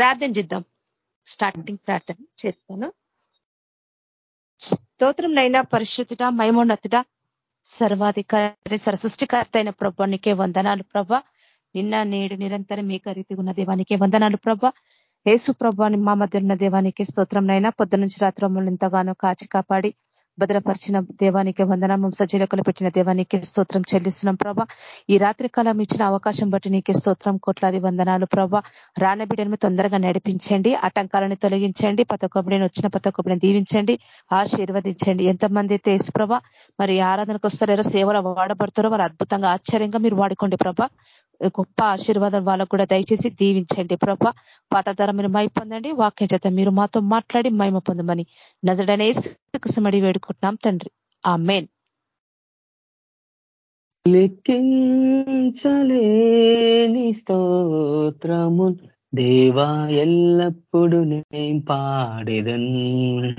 ప్రార్థన చేద్దాం. స్టార్టింగ్ ప్రార్థన చేస్తాను. స్తోత్రం నైనా పరిశుద్ధుడ మైమోన్నతుడ సర్వాధికారి సరసృష్టికర్త అయిన ప్రభ నీకే వందనాలు ప్రభ. నిన్న నేడు నిరంతరం మీ రీతిగా ఉన్న దేవానికే వందనాలు ప్రభ. యేసు ప్రభాని మా మధ్య ఉన్న దేవానికి స్తోత్రం నైనా పొద్దు నుంచి రాత్రి ఎంతగానో కాచి కాపాడి భద్రపరిచిన దేవానికి వందనం సజీలకులు పెట్టిన దేవానికి స్తోత్రం చెల్లిస్తున్నాం. ప్రభా ఈ రాత్రి కాలం ఇచ్చిన అవకాశం బట్టి నీకే స్తోత్రం కోట్లాది వందనాలు. ప్రభా రానబిడ్డను తొందరగా నడిపించండి ఆటంకాలను తొలగించండి పతకొబడిని వచ్చిన పతకొబడిని దీవించండి ఆశీర్వదించండి. ఎంతమంది అయితే ప్రభ మరి ఆరాధనకు వస్తారో సేవలు వాడబడతారో వారు అద్భుతంగా ఆశ్చర్యంగా మీరు వాడుకోండి ప్రభా. గొప్ప ఆశీర్వాదం వాళ్ళకు కూడా దయచేసి దీవించండి ప్రభ. పాట ద్వారా మీరు మై పొందండి వాక్యం చేత మీరు మాతో మాట్లాడి మైమ పొందమని. నజడనేసి సుమడి వేడుకుంటున్నాం తండ్రి. ఆ మెయిన్ లెక్కించలేని స్తోత్రము దేవా ఎల్లప్పుడు నేను పాడేదన్.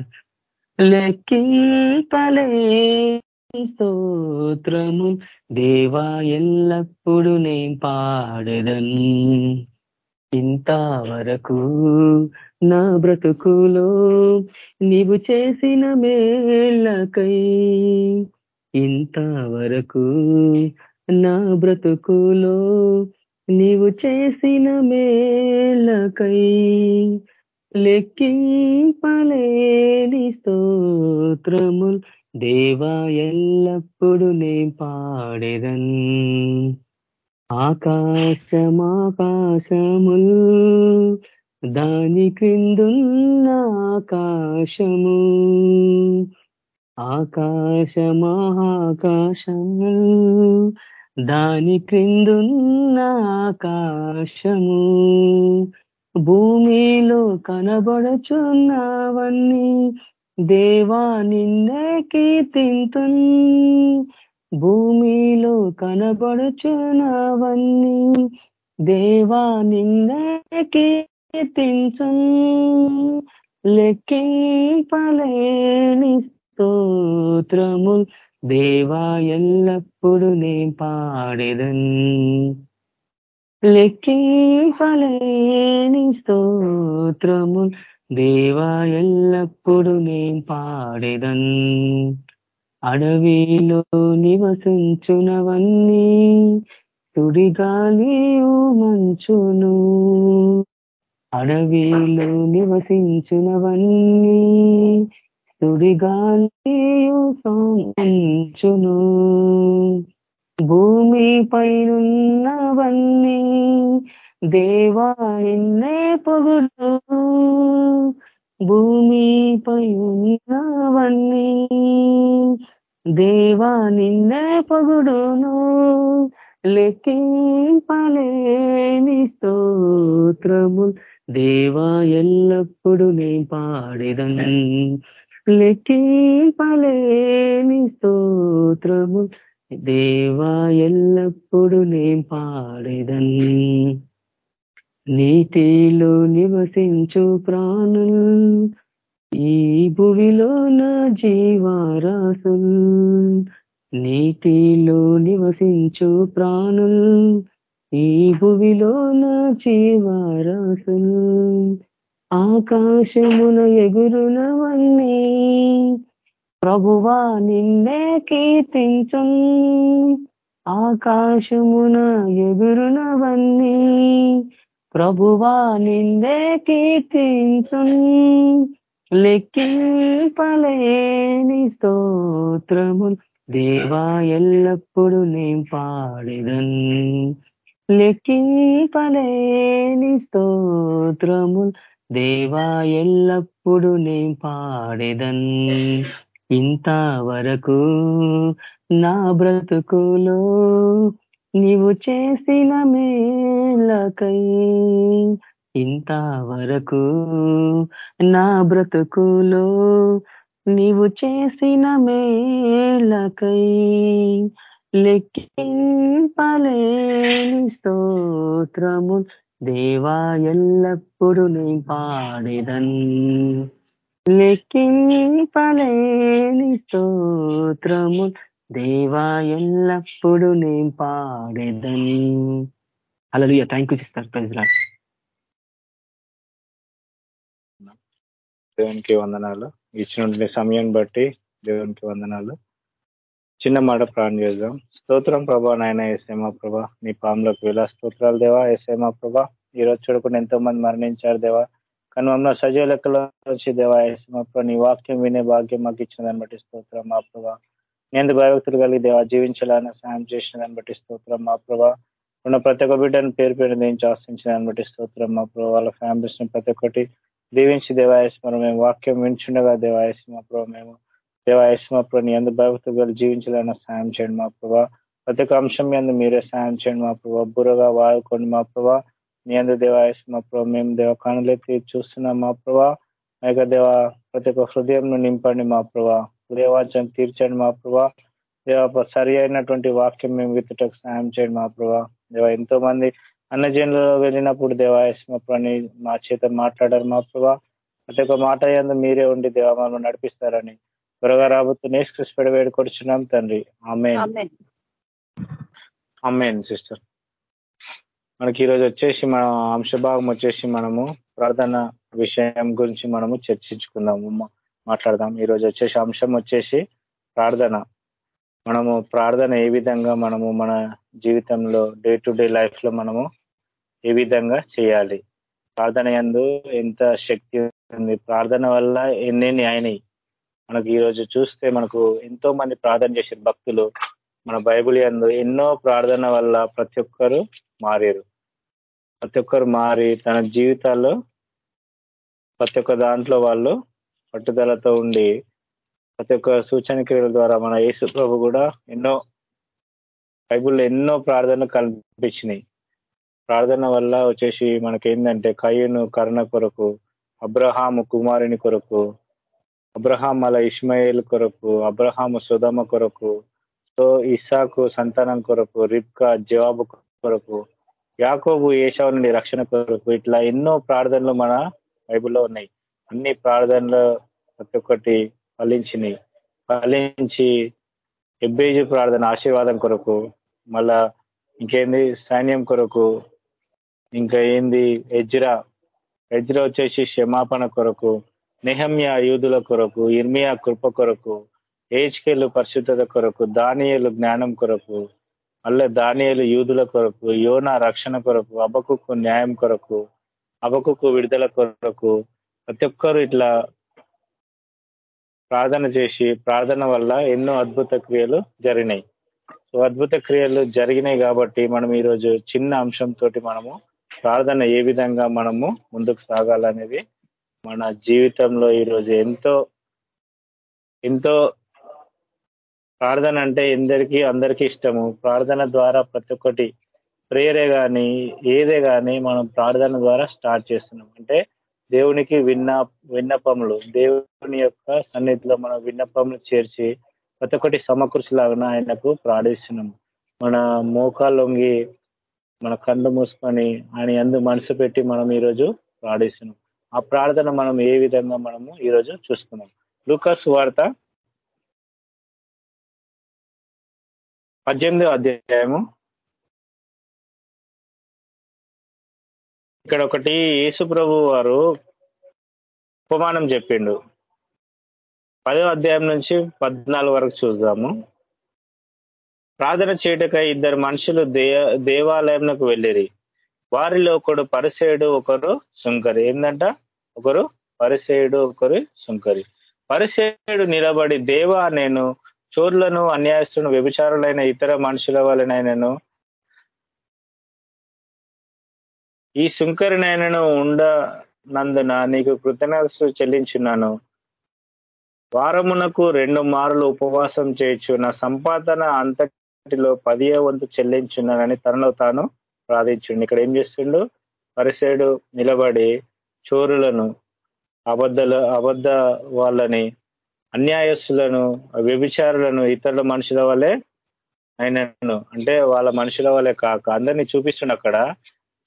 లెక్కింపలే స్తోత్రము దేవా ఎల్లప్పుడు నేను పాడేదన్. ఇంతవరకు నా బ్రతుకులో నీవు చేసిన మేళ్ళకై ఇంతవరకు నా బ్రతుకులో నీవు చేసిన మేళ్ళకై లెక్కింపలేని స్తోత్రముల్ దేవా ఎల్లప్పుడు నే పాడేదన్ ఆకాశమాకాశముల్ దాని క్రిందున్న ఆకాశము. ఆకాశమాకాశము దాని క్రిందున్న ఆకాశము. భూమిలో కనబడుచున్నవన్నీ దేవా నిన్నే కీర్తింతున్. భూమిలో కనబడుచున్నవన్నీ దేవా నిన్నకీర్తించు లెక్కింపలేని స్తోత్రము దేవా ఎల్లప్పుడు నే పాడేదన్. లెక్కింపలేని స్తోత్రము దేవా ఎల్లప్పుడు నే పాడేదన్. అడవిలో నివసించునవన్నీ తుడిగాలి మంచును అడవిలో నివసించునవన్నీ తుడిగాలి సంచును భూమి పైనున్నవన్నీ దేవా ఎన్నే పొగుడు. భూమిపై ఉన్నవన్నీ దేవా నిన్నే పొగుడును లెక్కింపలేని స్తోత్రము. దేవా ఎల్లప్పుడు నే పాడేదన్ లెక్కింపలేని స్తోత్రము. దేవా ఎల్లప్పుడు నే పాడేదన్. నీటిలో నివసించు ప్రాణులు ఈ భువిలో నా జీవారాసుల్ నీటిలో నివసించు ప్రాణుల్ ఈ భువిలో నా జీవారాసుల్ ఆకాశమున ఎగురునవన్నీ. ప్రభువా నిన్నే కీర్తించు ఆకాశమున ఎగురునవన్నీ. ప్రభువా నిందే కీర్తించు లెక్కింపలేని స్తోత్రములు దేవా ఎల్లప్పుడు నేను పాడేదన్. లెక్కింపలేని స్తోత్రములు దేవా ఎల్లప్పుడు నేను పాడేదన్. ఇంతవరకు నా బ్రతుకులో నీవు చేసిన మేలకై ఇంతవరకు నా బ్రతుకులో నీవు చేసిన మేలకై లెక్కింపలేని స్తోత్రము దేవా ఎల్లప్పుడు నీ పాడేదన్. లెక్కింపలేని స్తోత్రము దేవా ఎల్లప్పుడు నేను పాడేదన్. అలా థ్యాంక్ యూ సిస్టర్ ప్రజలా దేవునికి వందనాలు. ఇచ్చినటువంటి సమయం బట్టి దేవునికి వందనాలు. చిన్న మాట ప్రాణం చేద్దాం. స్తోత్రం ప్రభా నాయన ఎస్ఏమా ప్రభా నీ పాములకు వేలా స్తోత్రాలు దేవా. ఎస్ఏమా ప్రభా ఈ రోజు చూడకుండా ఎంతో మంది మరణించారు దేవా. కానీ మమ్మల్ని సజీవ లెక్కలో వచ్చి దేవా ఎస్ఏమా ప్రభా నీ వాక్యం వినే భాగ్యం మాకు ఇచ్చిన దాన్ని బట్టి స్తోత్రం మా ప్రభా. నేను భయభక్తులు కలిగి దేవా జీవించాలని సాయం చేసిన దాన్ని బట్టి స్తోత్రం మా ప్రభా. ఉన్న ప్రతి ఒక్క బిడ్డను పేరు పేరు దేంచి ఆశించిన దాన్ని బట్టి స్తోత్రం మా ప్రభా. వాళ్ళ ఫ్యామిలీస్ ప్రతి ఒక్కటి దీవించి దేవాయస్మరం మేము వాక్యం వింటుండగా దేవాయస్మ ప్రభు మేము దేవాయస్మ ప్రభు నీ ఎందు భయభక్తులు జీవించాలన్న సాయం చేయండి మా ప్రభా. ప్రతి ఒక్క అంశం మీద మీరే సాయం చేయండి మా ప్రభా. బురగా వాడుకోండి మా ప్రభా. నీ ఎందు దేవాయస్మ ప్రభు మేము దేవ కనులెత్తి చూస్తున్నాం మా ప్రభా. యొక్క దేవ ప్రతి ఒక్క హృదయం నింపండి మా ప్రభా. హృదయవాచం తీర్చండి మా ప్రభా. దేవ సరి అయినటువంటి వాక్యం మేము విత్తటకు సాయం చేయండి మా ప్రభా. దేవ ఎంతో మంది అన్నజనులలో వెళ్ళినప్పుడు దేవాయస్మని మా చేత మాట్లాడారు మా ప్రభా. ప్రతి ఒక్క మాట ఎందు మీరే ఉండి దేవా మనం నడిపిస్తారని త్వరగా రాబోతు నేసుకృష్ణ వేడుకొచ్చున్నాం తండ్రి. ఆమె అమ్మేన్ సిస్టర్. మనకి ఈరోజు వచ్చేసి మన అంశభాగం వచ్చేసి మనము ప్రార్థన విషయం గురించి మనము చర్చించుకుందాము మాట్లాడదాం. ఈరోజు వచ్చేసి అంశం వచ్చేసి ప్రార్థన. మనము ప్రార్థన ఏ విధంగా మనము మన జీవితంలో డే టు డే లైఫ్లో మనము ఏ విధంగా చేయాలి? ప్రార్థన ఎందు ఎంత శక్తి ఉంది? ప్రార్థన వల్ల ఎన్నెన్ని అయినాయి మనకు ఈరోజు చూస్తే మనకు ఎంతో మంది ప్రార్థన చేసే భక్తులు మన బైబుల్ ఎందు ఎన్నో ప్రార్థన వల్ల ప్రతి ఒక్కరు మారారు. ప్రతి ఒక్కరు మారి తన జీవితాల్లో ప్రతి ఒక్క దాంట్లో వాళ్ళు పట్టుదలతో ఉండి ప్రతి ఒక్క సూచన క్రియల ద్వారా మన యేసు ప్రభు కూడా ఎన్నో బైబుల్లో ఎన్నో ప్రార్థనలు కల్పించినాయి. ప్రార్థన వల్ల వచ్చేసి మనకేంటంటే కయ్యను కరుణ కొరకు అబ్రహాము కుమారుని కొరకు అబ్రహాం అలా ఇస్మాయిల్ కొరకు అబ్రహాము సుధమ కొరకు సో ఇస్సాకు సంతానం కొరకు రిప్కా జవాబు కొరకు యాకోబు ఏషావు నుండి రక్షణ కొరకు ఇట్లా ఎన్నో ప్రార్థనలు మన బైబుల్లో ఉన్నాయి. అన్ని ప్రార్థనలు ప్రతి ఒక్కటి ఫలించినాయి. ఫలించి ఎబ్బేజు ప్రార్థన ఆశీర్వాదం కొరకు మళ్ళా ఇంకేంది సైన్యం కొరకు ఇంకా ఏంది? ఎజ్రా. ఎజ్రా వచ్చేసి క్షమాపణ కొరకు నిహమ్య యూదుల కొరకు ఇర్మియా కృప కొరకు ఏజ్కేలు పరిశుద్ధత కొరకు దానియలు జ్ఞానం కొరకు మళ్ళీ దానియలు యూదుల కొరకు యోన రక్షణ కొరకు అబకుకు న్యాయం కొరకు అబకుకు విడుదల కొరకు ప్రతి ఒక్కరు ఇట్లా ప్రార్థన చేసి ప్రార్థన వల్ల ఎన్నో అద్భుత క్రియలు జరిగినాయి. సో అద్భుత క్రియలు జరిగినాయి కాబట్టి మనం ఈరోజు చిన్న అంశంతో మనము ప్రార్థన ఏ విధంగా మనము ముందుకు సాగాలనేది మన జీవితంలో ఈరోజు ఎంతో ఎంతో ప్రార్థన అంటే ఎందరికీ అందరికీ ఇష్టము. ప్రార్థన ద్వారా ప్రతి ఒక్కటి ప్రేయరే కానీ ఏదే కానీ మనం ప్రార్థన ద్వారా స్టార్ట్ చేస్తున్నాం. అంటే దేవునికి విన్న విన్నపములు దేవుని యొక్క సన్నిధిలో మనం విన్నపములు చేర్చి ప్రతి ఒక్కటి సమకృషిలాగా ఆయనకు ప్రార్థిస్తున్నాము. మన మోకాలొంగి మన కళ్ళు మూసుకొని ఆయన ఎందు మనసు పెట్టి మనం ఈరోజు ప్రార్థిస్తున్నాం. ఆ ప్రార్థన మనం ఏ విధంగా మనము ఈరోజు చూస్తున్నాం? లూకస్ వార్త పద్దెనిమిదో అధ్యాయము. ఇక్కడ ఒకటి యేసు ప్రభు వారు ఉపమానం చెప్పిండు. పదో అధ్యాయం నుంచి పద్నాలుగు వరకు చూద్దాము. ప్రార్థన చేయటకై ఇద్దరు మనుషులు దేవాలయంలోకి వెళ్ళిరి. వారిలో ఒకడు పరిసేయుడు ఒకరు సుంకరి. ఏంటంట ఒకరు పరిసేయుడు ఒకరు సుంకరి. పరిసేయుడు నిలబడి దేవా నేను చోర్లను అన్యాయస్తులను వ్యభిచారులైన ఇతర మనుషుల వలనైనను ఈ సుంకరినైనను ఉండనందున నీకు కృతజ్ఞతలు చెల్లించున్నాను. వారమునకు రెండు మార్లు ఉపవాసం చేయొచ్చు నా సంపాదన వాటిలో పదియో వంతు చెల్లించున్నానని తనలో తాను ప్రార్థించండి. ఇక్కడ ఏం చేస్తుండు? పరిసేడు నిలబడి చోరులను అబద్ధల అబద్ధ వాళ్ళని అన్యాయస్తులను వ్యభిచారులను ఇతరుల మనుషుల వల్లే ఆయనను అంటే వాళ్ళ మనుషుల వల్లే కాక అందరినీ చూపిస్తుండ అక్కడ.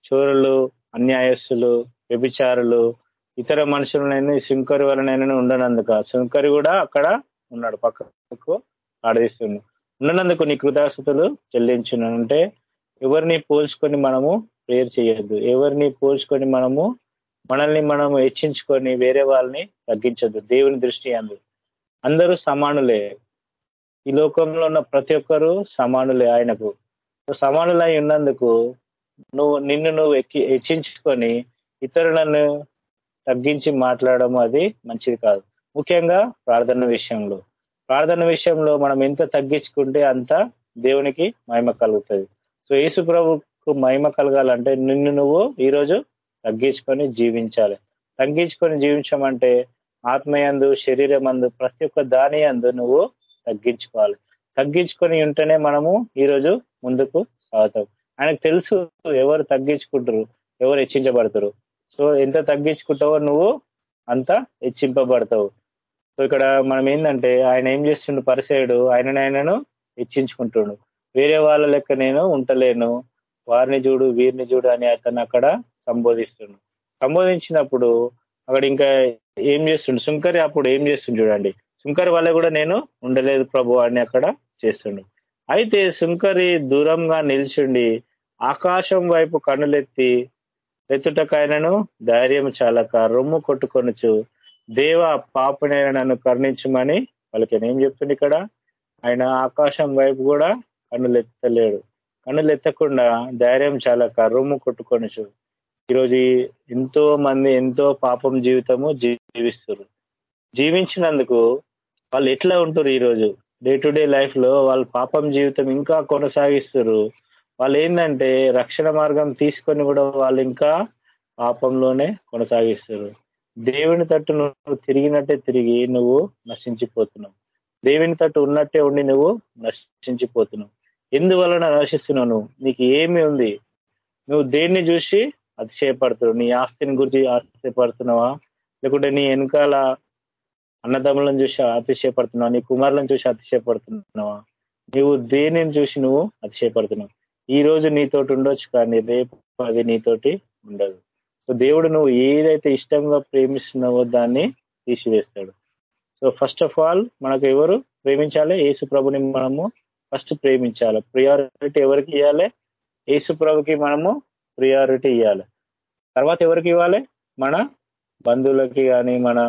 చోరులు అన్యాయస్తులు వ్యభిచారులు ఇతర మనుషులనైనా శంకరి వలనైనా ఉండనందుక. శంకరి కూడా అక్కడ ఉన్నాడు పక్కకు ఆడదీస్తున్నాడు ఉన్నందుకు నీ కృతాస్థుతులు చెల్లించునంటే ఎవరిని పోల్చుకొని మనము ప్రేయర్ చేయొద్దు. ఎవరిని పోల్చుకొని మనము మనల్ని మనం హెచ్చించుకొని వేరే వాళ్ళని తగ్గించద్దు. దేవుని దృష్టి అందు. అందరూ సమానులే. ఈ లోకంలో ఉన్న ప్రతి ఒక్కరూ సమానులే ఆయనకు. సమానులై ఉన్నందుకు నువ్వు నిన్ను నువ్వు ఎక్కి హెచ్చించుకొని ఇతరులను తగ్గించి మాట్లాడడం అది మంచిది కాదు. ముఖ్యంగా ప్రార్థన విషయంలో. ప్రార్థన విషయంలో మనం ఎంత తగ్గించుకుంటే అంత దేవునికి మహిమ కలుగుతుంది. సో యేసు ప్రభుకు మహిమ కలగాలంటే నిన్ను నువ్వు ఈరోజు తగ్గించుకొని జీవించాలి. తగ్గించుకొని జీవించమంటే ఆత్మయందు శరీరమందు ప్రతి ఒక్క దాని అందు నువ్వు తగ్గించుకోవాలి. తగ్గించుకొని ఉంటేనే మనము ఈరోజు ముందుకు సాగుతాం. ఆయనకు తెలుసు ఎవరు తగ్గించుకుంటారు ఎవరు హెచ్చించబడతారు. సో ఎంత తగ్గించుకుంటావో నువ్వు అంత హెచ్చింపబడతావు. సో ఇక్కడ మనం ఏంటంటే ఆయన ఏం చేస్తుండు పరిసేయుడు ఆయన ఆయనను హెచ్చించుకుంటుండు వేరే వాళ్ళ లెక్క నేను ఉంటలేను. వారిని చూడు వీరిని చూడు అని అతను అక్కడ సంబోధిస్తుండు. సంబోధించినప్పుడు అక్కడ ఇంకా ఏం చేస్తుండు? సుంకరి అప్పుడు ఏం చేస్తుండు చూడండి. సుంకరి వల్ల కూడా నేను ఉండలేదు ప్రభు అని అక్కడ చేస్తుండు. అయితే సుంకరి దూరంగా నిల్చుండి ఆకాశం వైపు కన్నులెత్తి ఎత్తుటకాయనను ధైర్యం చాలక రొమ్ము కొట్టుకొనుచు దేవ పాపనైనా నన్ను కరుణించమని వాళ్ళకి ఏం చెప్తుంది ఇక్కడ? ఆయన ఆకాశం వైపు కూడా కన్నులెత్తలేడు కన్నులెత్తకుండా ధైర్యం చాలా రొమ్ము కొట్టుకొనుచు. ఈరోజు ఎంతో మంది ఎంతో పాపం జీవితము జీవిస్తారు జీవించినందుకు వాళ్ళు ఎట్లా ఉంటారు ఈరోజు? డే టు డే లైఫ్లో వాళ్ళ పాపం జీవితం ఇంకా కొనసాగిస్తారు వాళ్ళు ఏంటంటే రక్షణ మార్గం తీసుకొని కూడా వాళ్ళు ఇంకా పాపంలోనే కొనసాగిస్తారు దేవుని తట్టు నువ్వు తిరిగినట్టే తిరిగి నువ్వు నశించిపోతున్నావు. దేవుని తట్టు ఉన్నట్టే ఉండి నువ్వు నశించిపోతున్నావు. ఎందువలన నశిస్తున్నావు నువ్వు? నీకు ఏమి ఉంది. నువ్వు దేన్ని చూసి అతిశయపడుతున్నావు? నీ ఆస్తిని గురించి ఆశ్చర్యపడుతున్నావా లేకుంటే నీ వెనకాల అన్నదమ్ములను చూసి అతిశయపడుతున్నావా? నీ కుమారులను చూసి అతిశయపడుతున్నావా? నువ్వు దేనిని చూసి నువ్వు అతిశయపడుతున్నావు? ఈ రోజు నీతోటి ఉండొచ్చు కానీ రేపు అది నీతోటి ఉండదు. సో దేవుడు నువ్వు ఏదైతే ఇష్టంగా ప్రేమిస్తున్నావో దాన్ని తీసివేస్తాడు. సో ఫస్ట్ ఆఫ్ ఆల్ మనకు ఎవరు ప్రేమించాలి? యేసు ప్రభుని మనము ఫస్ట్ ప్రేమించాలి. ప్రియారిటీ ఎవరికి ఇవ్వాలి యేసు ప్రభుకి మనము ప్రియారిటీ ఇవ్వాలి తర్వాత ఎవరికి ఇవ్వాలి? మన బంధువులకి కానీ మన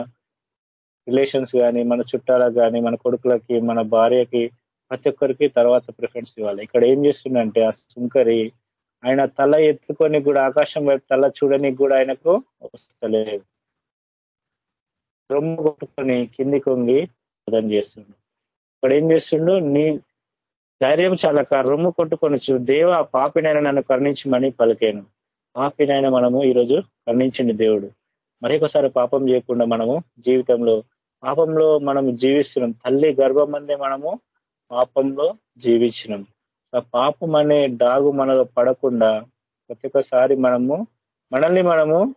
రిలేషన్స్ కానీ మన చుట్టాలకు కానీ మన కొడుకులకి మన భార్యకి ప్రతి ఒక్కరికి తర్వాత ప్రిఫరెన్స్ ఇవ్వాలి. ఇక్కడ ఏం చేస్తుందంటే ఆ సుంకరి ఆయన తల ఎత్తుకొని కూడా ఆకాశం వైపు తల చూడని కూడా ఆయనకు వస్తలేదు. రొమ్ము కొట్టుకొని కింది కొంగి అర్థం చేస్తుండు. ఇక్కడ ఏం చేస్తుండు? నీ ధైర్యం చాలక రొమ్ము కొట్టుకొని చూ దేవ పాపినైనా నన్ను కరుణించమని పలికాను. పాపినైనా మనము ఈరోజు కరుణించండి దేవుడు. మరొకసారి పాపం చేయకుండా మనము జీవితంలో పాపంలో మనం జీవిస్తున్నాం. తల్లి గర్భం మనము పాపంలో జీవించినాం. పాపం అనే డాగు మనలో పడకుండా ప్రతి ఒక్కసారి మనము మనల్ని మనము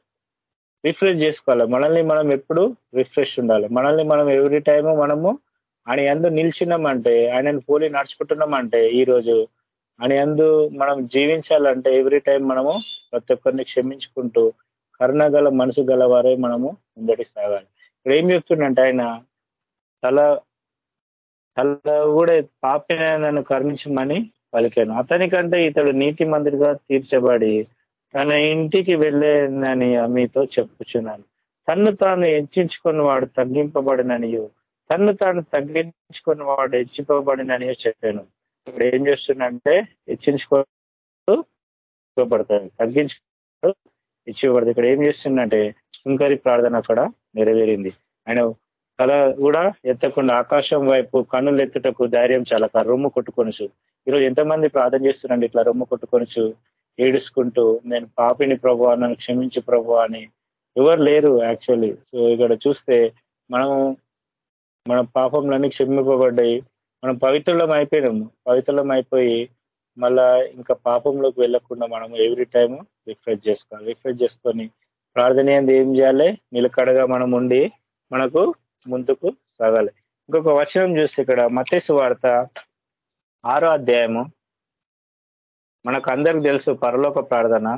రిఫ్రెష్ చేసుకోవాలి. మనల్ని మనం ఎప్పుడు రిఫ్రెష్ ఉండాలి. మనల్ని మనం ఎవ్రీ టైము మనము ఆయన ఎందు నిలిచినామంటే ఆయనను పోలి నడుచుకుంటున్నామంటే ఈ రోజు ఆయన ఎందు మనం జీవించాలంటే ఎవ్రీ టైం మనము ప్రతి ఒక్కరిని క్షమించుకుంటూ కరుణ గల మనసు గల వారే మనము ముందటి సాగాలి. ఇక్కడ ఏం చెప్తుండంటే ఆయన తల తల కూడా పాపిన నన్ను కరుణించమని పలికాను. అతనికంటే ఇతడు నీతి మందిరిగా తీర్చబడి తన ఇంటికి వెళ్ళేనని మీతో చెప్పుచున్నాను. తన్ను తాను హెచ్చించుకున్న వాడు తగ్గింపబడిననియో. తన్ను తాను తగ్గించుకున్న వాడు హెచ్చింపబడినని చెప్పాను. ఇప్పుడు ఏం చేస్తుందంటే హెచ్చించుకోబడతాడు తగ్గించుకో ఇచ్చిపడతాడు ఇక్కడ ఏం చేస్తుందంటే ఇంకరి ప్రార్థన అక్కడ నెరవేరింది. ఆయన తల కూడా ఎత్తకుండా ఆకాశం వైపు కన్నులు ఎత్తుటకు ధైర్యం చాలా రొమ్ము కొట్టుకొనుచు. ఈరోజు ఎంతమంది ప్రార్థన చేస్తున్నాండి ఇట్లా రొమ్ము కొట్టుకొనుచు ఏడుచుకుంటూ నేను పాపిని ప్రభు నన్ను క్షమించి ప్రభు అని. ఎవరు లేరు యాక్చువల్లీ సో ఇక్కడ చూస్తే మనం మన పాపంలన్నీ క్షమింపబడ్డాయి. మనం పవిత్రులం అయిపోయినాము. పవిత్రులం అయిపోయి మళ్ళా ఇంకా పాపంలోకి వెళ్ళకుండా మనం ఎవ్రీ టైము రిఫ్రెష్ చేసుకోవాలి. రిఫ్రెష్ చేసుకొని ప్రార్థన ఏం చేయాలి? నిలకడగా మనం ఉండి మనకు ముందుకు సాగాలి. ఇంకొక వచనం చూస్తే ఇక్కడ మతేసు వార్త ఆరో అధ్యాయము. మనకు అందరికి తెలుసు పరలోక ప్రార్థన.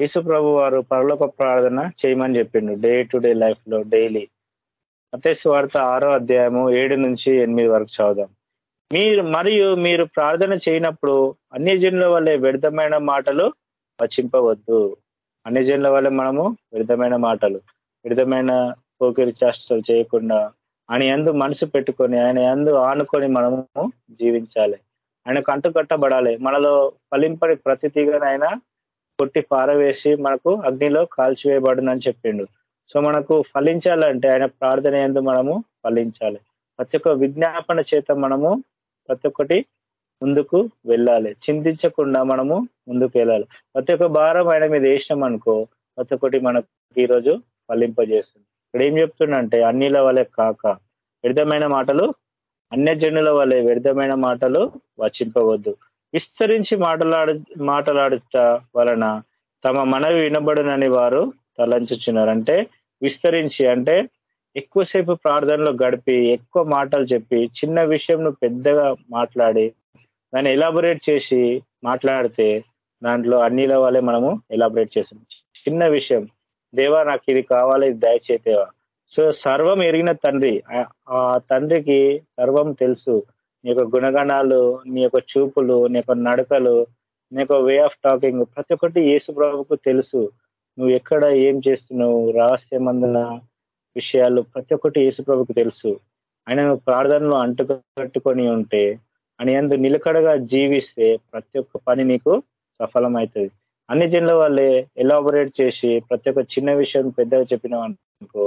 యేసు ప్రభు వారు పరలోక ప్రార్థన చేయమని చెప్పిండు డే టు డే లైఫ్లో డైలీ. మతేసు వార్త ఆరో అధ్యాయము ఏడు నుంచి ఎనిమిది వరకు చదువుదాం. మీరు మరియు మీరు ప్రార్థన చేయనప్పుడు అన్ని జనుల వల్లే వ్యర్థమైన మాటలు వచింపవద్దు. అన్ని జనుల వల్ల మనము విరుద్ధమైన మాటలు విరుద్ధమైన పోకిరి చేష్టలు చేయకుండా ఆయన ఎందు మనసు పెట్టుకొని ఆయన ఎందు ఆనుకొని మనము జీవించాలి. ఆయనకు అంటుకట్టబడాలి మనలో ఫలింపడి ప్రతి తీగనైనా కొట్టి పారవేసి మనకు అగ్నిలో కాల్చివేయబడునని చెప్పిండు. సో మనకు ఫలించాలంటే ఆయన ప్రార్థన ఎందు మనము ఫలించాలి. ప్రతి ఒక్క విజ్ఞాపన చేత మనము ప్రతి ఒక్కటి ముందుకు వెళ్ళాలి. చింతించకుండా మనము ముందుకు వెళ్ళాలి. ప్రతి ఒక్క భారం ఆయన మీద వేసినాం అనుకో ప్రతి ఒక్కటి మనకు ఈరోజు ఫలింపజేస్తుంది. ఇక్కడ ఏం చెప్తుండంటే అన్నిల వలె కాక వ్యర్థమైన మాటలు అన్యజనుల వలె వ్యర్థమైన మాటలు వచింపవద్దు. విస్తరించి మాట్లాడు మాట్లాడుట వలన తమ మనవి వినబడునని వారు తలంచుచున్నారు. అంటే విస్తరించి అంటే ఎక్కువసేపు ప్రార్థనలో గడిపి ఎక్కువ మాటలు చెప్పి చిన్న విషయంను పెద్దగా మాట్లాడి దాన్ని ఎలాబొరేట్ చేసి మాట్లాడితే దాంట్లో అన్నిల వల్లే మనము ఎలాబొరేట్ చేసాం చిన్న విషయం దేవా నాకు ఇది కావాలి ఇది దయచేతేవా సో సర్వం ఎరిగిన తండ్రి. ఆ తండ్రికి సర్వం తెలుసు. నీ యొక్క గుణగణాలు నీ యొక్క చూపులు నీ యొక్క నడకలు నీ యొక్క వే ఆఫ్ టాకింగ్ ప్రతి ఒక్కటి యేసు ప్రభుకు తెలుసు. నువ్వు ఎక్కడ ఏం చేస్తున్నావు రహస్యమందున విషయాలు ప్రతి ఒక్కటి యేసు ప్రభుకు తెలుసు. ఆయన నువ్వు ప్రార్థనలో అంటుకట్టుకొని ఉంటే అని అందు నిలకడగా జీవిస్తే ప్రతి ఒక్క పని నీకు సఫలమవుతుంది. అన్ని జన్ల వాళ్ళే ఎలాబొరేట్ చేసి ప్రతి ఒక్క చిన్న విషయం పెద్దగా చెప్పినావు అనుకో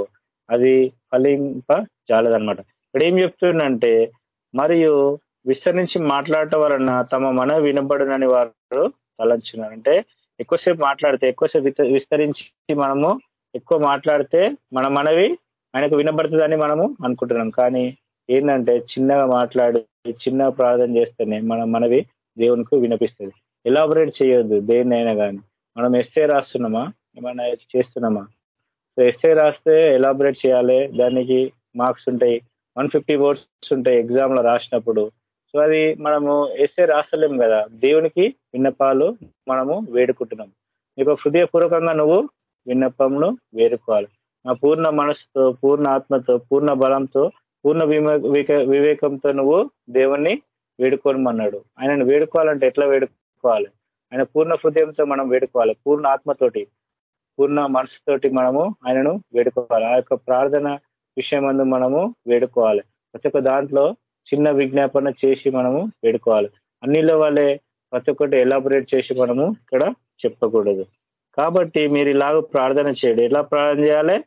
అది ఫలింప జాలదనమాట ఇక్కడ ఏం చెప్తుందంటే మరియు విస్తరించి మాట్లాడటం వలన తమ మన వినబడునని వారు తలంచున్నారు. అంటే ఎక్కువసేపు మాట్లాడితే ఎక్కువసేపు విస్తరించి మనము ఎక్కువ మాట్లాడితే మన మనవి ఆయనకు వినబడుతుందని మనము అనుకుంటున్నాం. కానీ ఏంటంటే చిన్నగా మాట్లాడి చిన్న ప్రార్థన చేస్తేనే మన మనవి దేవునికి వినిపిస్తుంది. ఎలాబరేట్ చేయొద్దు దేన్నైనా కానీ మనం ఎస్ఏ రాస్తున్నామా? ఏమైనా చేస్తున్నామా? సో ఎస్ఏ రాస్తే ఎలాబరేట్ చేయాలి. దానికి మార్క్స్ ఉంటాయి. వన్ ఫిఫ్టీ వర్డ్స్ ఉంటాయి ఎగ్జామ్లో రాసినప్పుడు. సో అది మనము ఎస్ఏ రాస్తలేం కదా. దేవునికి విన్నపాలు మనము వేడుకుంటున్నాం. నీకు హృదయపూర్వకంగా నువ్వు విన్నపంను వేడుకోవాలి నా పూర్ణ మనసుతో పూర్ణ ఆత్మతో పూర్ణ బలంతో పూర్ణ వివేకంతో నువ్వు దేవుణ్ణి వేడుకోనమన్నాడు. ఆయనను వేడుకోవాలంటే ఎట్లా వేడుకోవాలి? ఆయన పూర్ణ హృదయంతో మనం వేడుకోవాలి. పూర్ణ ఆత్మతోటి. పూర్ణ మనసుతోటి మనము ఆయనను వేడుకోవాలి. ఆ యొక్క ప్రార్థన విషయం మనము వేడుకోవాలి. ప్రతి ఒక్క దాంట్లో చిన్న విజ్ఞాపన చేసి మనము వేడుకోవాలి. అన్నిలో వాళ్ళే ప్రతి ఒక్కటి ఎలాబొరేట్ చేసి మనము ఇక్కడ చెప్పకూడదు. కాబట్టి మీరు ఇలాగ ప్రార్థన చేయండి. ఎలా ప్రార్థన చేయాలి?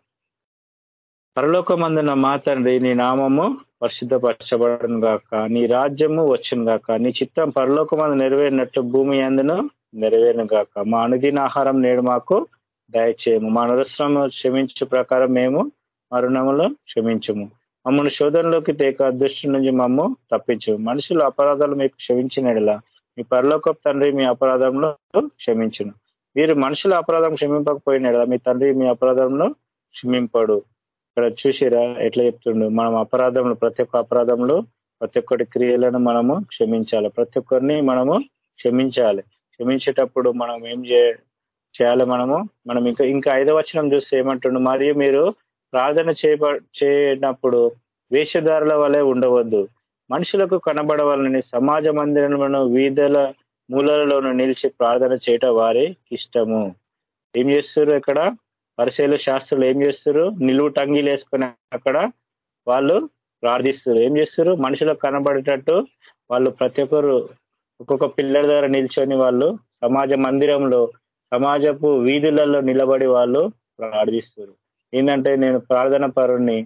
పరలోకమందున మా తండ్రి నీ నామము పరిశుద్ధపరచబడను గాక. నీ రాజ్యము వచ్చును గాక. నీ చిత్తం పరలోకమందు నెరవేరినట్టు భూమి అందును నెరవేరును గాక. మా అనుదిన ఆహారం నేడు మాకు దయచేయము. మా నరస్రము క్షమించే ప్రకారం మేము మరుణములో క్షమించము. మమ్మల్ని శోధనలోకి తేక అదృష్టం నుంచి మమ్ము తప్పించు మనుషులు అపరాధాలు మీకు క్షమించినలా మీ పరలోక తండ్రి మీ అపరాధంలో క్షమించును. మీరు మనుషుల అపరాధం క్షమింపకపోయినాడు మీ తండ్రి మీ అపరాధంలో క్షమింపడు. ఇక్కడ చూసిరా ఎట్లా చెప్తుండు? మనం అపరాధంలో ప్రతి ఒక్క అపరాధంలో ప్రతి ఒక్కటి క్రియలను మనము క్షమించాలి. ప్రతి ఒక్కరిని మనము క్షమించాలి. క్షమించేటప్పుడు మనం ఏం చేయాలి మనము. మనం ఇంకా ఇంకా ఐదో వచనం చూస్తే ఏమంటుండు మరియు మీరు ప్రార్థన చేయనప్పుడు వేషధారుల వలె ఉండవద్దు. మనుషులకు కనబడవాలని సమాజ మందిరంలోను వీధుల మూలలలోను నిలిచి ప్రార్థన చేయటం వారి ఇష్టము. ఏం చేస్తారు ఇక్కడ పరిశైలు శాస్త్రులు ఏం చేస్తారు నిలువు టంగీలు వేసుకుని అక్కడ వాళ్ళు ప్రార్థిస్తారు ఏం చేస్తారు మనుషులకు కనబడేటట్టు వాళ్ళు ప్రతి ఒక్కరు ఒక్కొక్క పిల్లల ద్వారా నిల్చొని వాళ్ళు సమాజ మందిరంలో సమాజపు వీధులలో నిలబడి వాళ్ళు ప్రార్థిస్తారు. ఏంటంటే నేను ప్రార్థన పరుణ్ణి.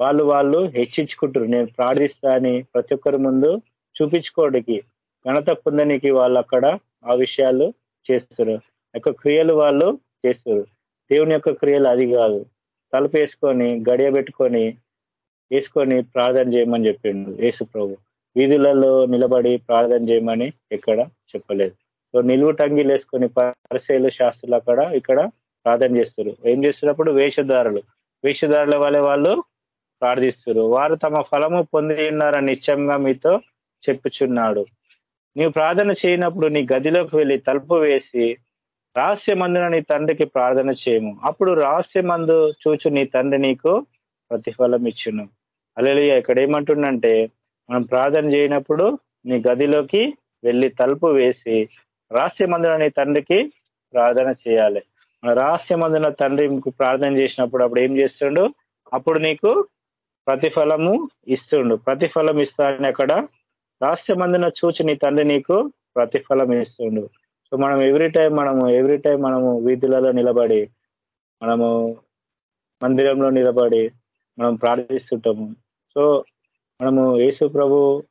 వాళ్ళు వాళ్ళు హెచ్చించుకుంటారు. నేను ప్రార్థిస్తా అని ప్రతి ఒక్కరి ముందు చూపించుకోవడానికి ఘనత పొందనికి వాళ్ళు అక్కడ ఆ విషయాలు చేస్తారు. యొక్క క్రియలు వాళ్ళు చేస్తారు. దేవుని యొక్క క్రియలు అది కాదు. తలుపు వేసుకొని గడియ పెట్టుకొని వేసుకొని ప్రార్థన చేయమని చెప్పిండు యేసు ప్రభు వీధులలో నిలబడి ప్రార్థన చేయమని ఎక్కడ చెప్పలేదు. నిలువు టంగిలు వేసుకొని పరిశైలు శాస్త్రులు అక్కడ ఇక్కడ ప్రార్థన చేస్తారు ఏం చేస్తున్నప్పుడు వేషధారులు. వేషధారుల వల్ల వాళ్ళు ప్రార్థిస్తారు వారు తమ ఫలము పొంది ఉన్నారని నిత్యంగా మీతో చెప్పుచున్నాడు. నీవు ప్రార్థన చేయనప్పుడు నీ గదిలోకి వెళ్ళి తలుపు వేసి రహస్యమందున నీ తండ్రికి ప్రార్థన చేయము. అప్పుడు రహస్యమందు చూచు నీ తండ్రి నీకు ప్రతిఫలం ఇచ్చును. అలలియ ఇక్కడ ఏమంటుండంటే మనం ప్రార్థన చేయనప్పుడు నీ గదిలోకి వెళ్ళి తలుపు వేసి రహస్యమందున నీ తండ్రికి ప్రార్థన చేయాలి. మన రహస్యమందున తండ్రి ప్రార్థన చేసినప్పుడు అప్పుడు ఏం చేస్తుండు? అప్పుడు నీకు ప్రతిఫలము ఇస్తుండు. ప్రతిఫలం ఇస్తాడని అక్కడ రహస్యమందున చూచి నీ తండ్రి నీకు ప్రతిఫలం ఇస్తుండు. సో మనం ఎవ్రీ టైం మనము ఎవ్రీ టైం మనము వీధులలో నిలబడి మనము మందిరంలో నిలబడి మనం ప్రార్థిస్తుంటాము. సో మనము యేసు ప్రభు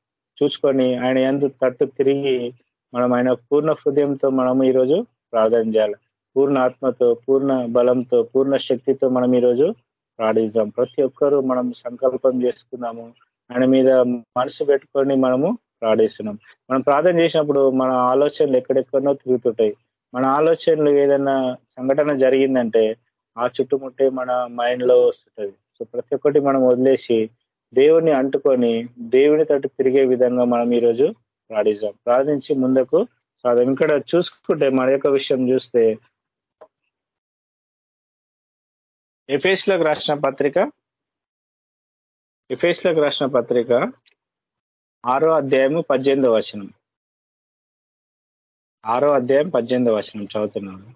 చూసుకొని ఆయన ఎందు తట్టు తిరిగి మనం ఆయన పూర్ణ హృదయంతో మనము ఈరోజు ప్రార్థన చేయాలి. పూర్ణ ఆత్మతో పూర్ణ బలంతో పూర్ణ శక్తితో మనం ఈరోజు ప్రార్థిద్దాం. ప్రతి ఒక్కరూ మనం సంకల్పం చేసుకున్నాము ఆయన మీద మనసు పెట్టుకొని మనము ప్రార్థిస్తున్నాం. మనం ప్రార్థన చేసినప్పుడు మన ఆలోచనలు ఎక్కడెక్కడో తిరుగుతుంటాయి. మన ఆలోచనలు ఏదైనా సంఘటన జరిగిందంటే ఆ చుట్టుముట్టే మన మైండ్లో వస్తుంటది. సో ప్రతి ఒక్కటి మనం వదిలేసి దేవుణ్ణి అంటుకొని దేవుని తట్టు తిరిగే విధంగా మనం ఈరోజు ప్రార్థిస్తాం ప్రార్థించి ముందుకు సాధం ఇక్కడ చూసుకుంటే మన యొక్క విషయం చూస్తే ఎఫేస్లకు రాసిన పత్రిక ఎఫేస్లకు రాసిన పత్రిక ఆరో అధ్యాయము పద్దెనిమిదో వచనం. ఆరో అధ్యాయం పద్దెనిమిదో వచనం చదువుతున్నాను.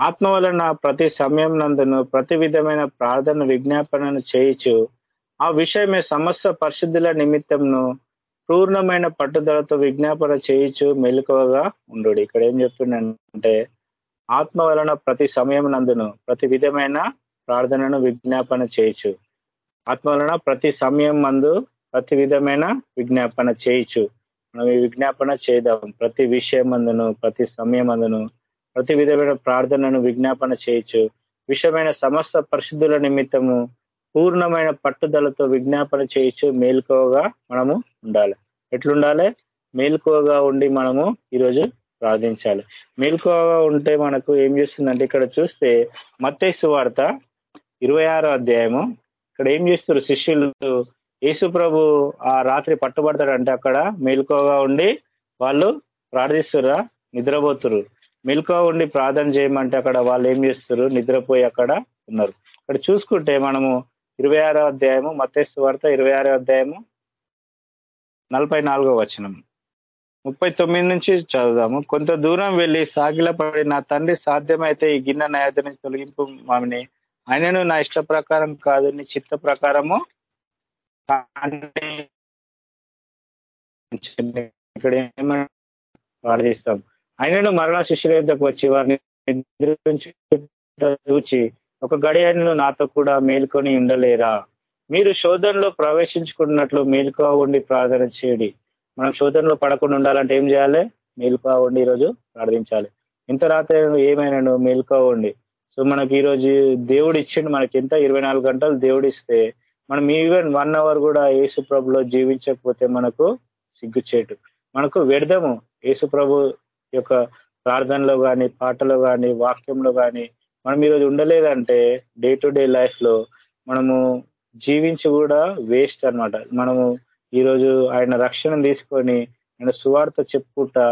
ఆత్మ వలన ప్రతి సమయం నందును ప్రతి విధమైన ప్రార్థన విజ్ఞాపనను చేయించు ఆ విషయమే సమస్త పరిశుద్ధుల నిమిత్తంను పూర్ణమైన పట్టుదలతో విజ్ఞాపన చేయించు మెలకువగా ఉండు ఇక్కడ ఏం చెప్తుండంటే ఆత్మ వలన ప్రతి సమయం నందును ప్రతి విధమైన ప్రార్థనను విజ్ఞాపన చేయొచ్చు ఆత్మ వలన ప్రతి సమయం మందు ప్రతి విధమైన విజ్ఞాపన చేయొచ్చు మనం ఈ విజ్ఞాపన చేద్దాం. ప్రతి విషయం అందును ప్రతి సమయం అందును ప్రతి విధమైన ప్రార్థనను విజ్ఞాపన చేయొచ్చు విషయమైన సమస్త పరిశుద్ధుల నిమిత్తము పూర్ణమైన పట్టుదలతో విజ్ఞాపన చేయొచ్చు మేల్కోగా మనము ఉండాలి. ఎట్లుండాలి? మేల్కోగా ఉండి మనము ఈరోజు ప్రార్థించాలి. మేల్కోగా ఉంటే మనకు ఏం చేస్తుందంటే ఇక్కడ చూస్తే మత్తేసు వార్త ఇరవై అధ్యాయము. ఇక్కడ ఏం చేస్తారు శిష్యులు? యేసు ప్రభు ఆ రాత్రి పట్టుబడతాడంటే అక్కడ మేల్కోగా ఉండి వాళ్ళు ప్రార్థిస్తురా నిద్రపోతురు మెలుకో ఉండి ప్రార్థన చేయమంటే అక్కడ వాళ్ళు ఏం చేస్తారు నిద్రపోయి అక్కడ ఉన్నారు. ఇక్కడ చూసుకుంటే మనము ఇరవై ఆరో అధ్యాయము మత్స్సు వార్త ఇరవై ఆరో అధ్యాయము నలభై నాలుగో వచనం. ముప్పై తొమ్మిది నుంచి చదువుదాము. కొంత దూరం వెళ్ళి సాగిల పడి నా తండ్రి సాధ్యమైతే ఈ గిన్నె నయాత నుంచి తొలగింపు మామిని. ఆయనను నా ఇష్ట ప్రకారం కాదు నీ చిత్త ప్రకారము ఇక్కడ ప్రార్థిస్తాం. ఆయనను మరణ శిష్యుల వచ్చి వారిని చూచి ఒక గడియను నాతో కూడా మేల్కొని ఉండలేరా? మీరు శోధనలో ప్రవేశించుకున్నట్లు మేలుకా ఉండి ప్రార్థన చేయడి. మనం శోధనలో పడకుండా ఉండాలంటే ఏం చేయాలి? మేలుకా ఉండి ఈరోజు ప్రార్థించాలి. ఇంత రాత్రి ఏమైనాను? మేలుకా ఉండి. సో మనకి ఈరోజు దేవుడు ఇచ్చిండు. మనకి ఎంత? ఇరవై గంటలు దేవుడు ఇస్తే మనం ఈవెన్ వన్ అవర్ కూడా యేసు ప్రభులో జీవించకపోతే మనకు సిగ్గుచేటు. మనకు వెడదము యేసు ప్రభు యొక్క ప్రార్థనలో కానీ పాటలో కానీ వాక్యంలో కానీ మనం ఈరోజు ఉండలేదంటే డే టు డే లైఫ్లో మనము జీవించి కూడా వేస్ట్ అనమాట మనము ఈరోజు ఆయన రక్షణ తీసుకొని ఆయన సువార్త చెప్పుకుంటా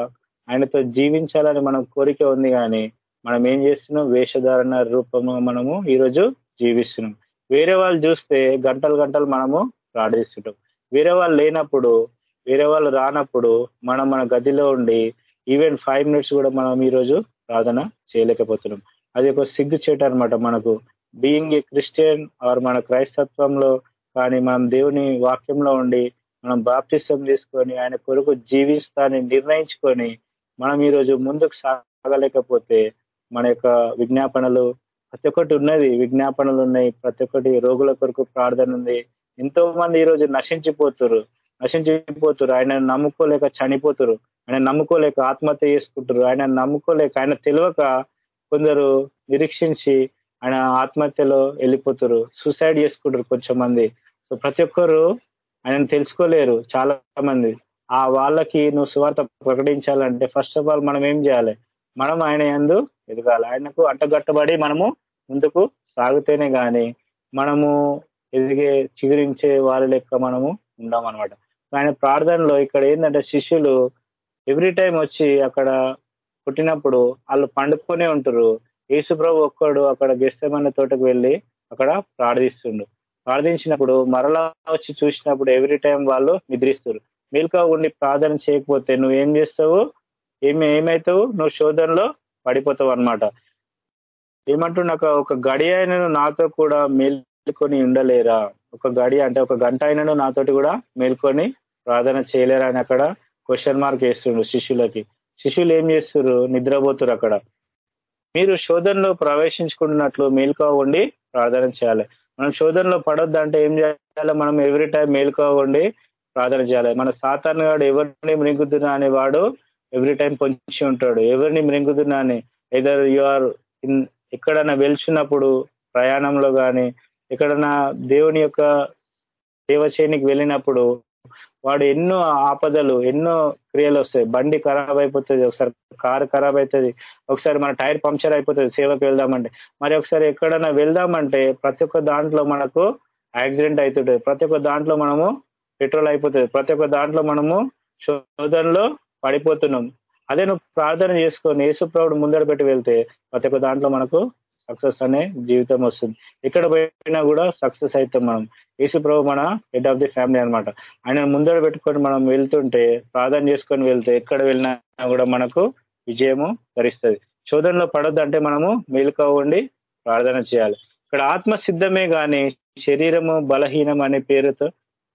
ఆయనతో జీవించాలని మనం కోరిక ఉంది కానీ మనం ఏం చేస్తున్నాం? వేషధారణ రూపంలో మనము ఈరోజు జీవిస్తున్నాం. వేరే వాళ్ళు చూస్తే గంటలు గంటలు మనము ప్రార్థిస్తుంటాం. వేరే వాళ్ళు లేనప్పుడు వేరే వాళ్ళు రానప్పుడు మనం మన గదిలో ఉండి ఈవెన్ ఫైవ్ మినిట్స్ కూడా మనం ఈరోజు ప్రార్థన చేయలేకపోతున్నాం. అది ఒక సిగ్గు చేయట అనమాట మనకు. బీయింగ్ ఏ క్రిస్టియన్ ఆర్ మన క్రైస్తత్వంలో కానీ మనం దేవుని వాక్యంలో ఉండి మనం బాప్తిష్టం తీసుకొని ఆయన కొరకు జీవిస్తాన్ని నిర్ణయించుకొని మనం ఈరోజు ముందుకు సాగలేకపోతే మన యొక్క విజ్ఞాపనలు ప్రతి ఒక్కటి ఉన్నది. విజ్ఞాపనలు ఉన్నాయి. ప్రతి ఒక్కటి రోగుల కొరకు ప్రార్థన ఉంది. ఎంతో మంది ఈరోజు నశించిపోతురు. నశించిపోతురు. ఆయన నమ్ముకోలేక చనిపోతురు. ఆయన నమ్ముకోలేక ఆత్మహత్య చేసుకుంటారు. ఆయన నమ్ముకోలేక ఆయన తెలియక కొందరు నిరీక్షించి ఆయన ఆత్మహత్యలో వెళ్ళిపోతారు. సూసైడ్ చేసుకుంటారు కొంచెం మంది సో ప్రతి ఒక్కరు ఆయన తెలుసుకోలేరు చాలా మంది ఆ వాళ్ళకి నువ్వు సువార్త ప్రకటించాలంటే ఫస్ట్ ఆఫ్ ఆల్ మనం ఏం చేయాలి? మనం ఆయన ఎందు ఎదగాలి. ఆయనకు అట్టగట్టబడి మనము ముందుకు సాగితేనే కానీ మనము ఎదిగే చిగురించే వాళ్ళ లెక్క మనము ఉండామన్నమాట ఆయన ప్రార్థనలో ఇక్కడ ఏంటంటే శిష్యులు ఎవ్రీ టైం వచ్చి అక్కడ పుట్టినప్పుడు వాళ్ళు పండుకొనే ఉంటారు. యేసుప్రభు ఒక్కడు అక్కడ గెస్తమైన తోటకు వెళ్ళి అక్కడ ప్రార్థిస్తుండు. ప్రార్థించినప్పుడు మరలా వచ్చి చూసినప్పుడు ఎవ్రీ టైం వాళ్ళు నిద్రిస్తారు. మేలుకా ఉండి ప్రార్థన చేయకపోతే నువ్వు ఏం చేస్తావు? ఏమి ఏమవుతావు నువ్వు శోధనలో పడిపోతావు అనమాట ఏమంటున్నాక ఒక గడి అయినను నాతో కూడా మేల్కొని ఉండలేరా? ఒక గడి అంటే ఒక గంట అయినను నాతోటి కూడా మేల్కొని ప్రార్థన చేయలేరా అని అక్కడ క్వశ్చన్ మార్క్ వేస్తుండు శిష్యులకి. శిష్యులు ఏం చేస్తున్నారు నిద్రపోతురు అక్కడ. మీరు శోధనలో ప్రవేశించుకుంటున్నట్లు మేలుకో ఉండి ప్రార్థన చేయాలి. మనం శోధనలో పడొద్దు అంటే ఏం చేయాలి? మనం ఎవ్రీ టైం మేలుకో ఉండి ప్రార్థన చేయాలి. మన సాతాన్ గాడు ఎవరిని మృంగుతున్నా అని వాడు ఎవ్రీ టైం పొంచి ఉంటాడు. ఎవరిని మృంగుతున్నా అని ఎదర్ యు ఆర్ ఇన్ ఎక్కడన్నా వెళ్చున్నప్పుడు ప్రయాణంలో కానీ ఎక్కడన్నా దేవుని యొక్క దేవచేనికి వెళ్ళినప్పుడు వాడు ఎన్నో ఆపదలు ఎన్నో క్రియలు వస్తాయి. బండి ఖరాబ్ అయిపోతుంది ఒకసారి కారు ఖరాబ్ అవుతుంది ఒకసారి మన టైర్ పంక్చర్ అయిపోతుంది సేవకు వెళ్దామంటే. మరి ఒకసారి ఎక్కడైనా వెళ్దామంటే ప్రతి ఒక్క దాంట్లో మనకు యాక్సిడెంట్ అవుతుంటుంది ప్రతి ఒక్క దాంట్లో మనము పెట్రోల్ అయిపోతుంది. ప్రతి ఒక్క దాంట్లో మనము శోధనలో పడిపోతున్నాం. అదే నువ్వు ప్రార్థన చేసుకొని యేసుప్రభుడు ముందర పెట్టి వెళ్తే ప్రతి ఒక్క దాంట్లో మనకు సక్సెస్ అనే జీవితం వస్తుంది. ఎక్కడ పోయినా కూడా సక్సెస్ అవుతాం మనం. యేసుప్రభు మన హెడ్ ఆఫ్ ది ఫ్యామిలీ అనమాట ఆయన ముందర పెట్టుకొని మనం వెళ్తుంటే ప్రార్థన చేసుకొని వెళ్తే ఎక్కడ వెళ్ళినా కూడా మనకు విజయము ధరిస్తుంది శోధనలో పడొద్దంటే మనము మేలుకోవండి ప్రార్థన చేయాలి. ఇక్కడ ఆత్మ సిద్ధమే కానీ శరీరము బలహీనం అనే పేరుతో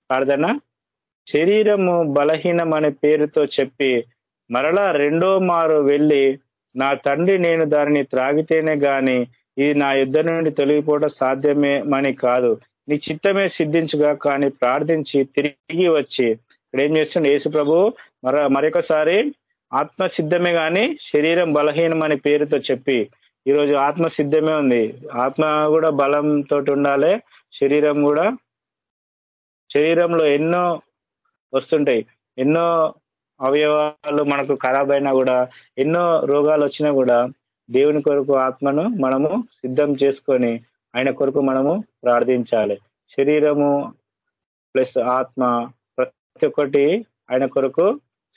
ప్రార్థన శరీరము బలహీనం అనే పేరుతో చెప్పి మరలా రెండో మారు వెళ్ళి నా తండ్రి నేను దానిని త్రాగితేనే గాని ఇది నా యుద్ధ నుండి తొలగిపోవడం సాధ్యమే అని కాదు. నీ చిత్తమే సిద్ధించుగా కానీ ప్రార్థించి తిరిగి వచ్చి ఇక్కడ ఏం చేస్తుండే యేసు ప్రభు? మర మరొకసారి ఆత్మ సిద్ధమే శరీరం బలహీనం అనే పేరుతో చెప్పి ఈరోజు ఆత్మ సిద్ధమే ఉంది. ఆత్మ కూడా బలంతో ఉండాలి. శరీరం కూడా శరీరంలో ఎన్నో వస్తుంటాయి. ఎన్నో అవయవాలు మనకు ఖరాబ్ అయినా కూడా ఎన్నో రోగాలు వచ్చినా కూడా దేవుని కొరకు ఆత్మను మనము సిద్ధం చేసుకొని ఆయన కొరకు మనము ప్రార్థించాలి. శరీరము ప్లస్ ఆత్మ ప్రతి ఒక్కటి ఆయన కొరకు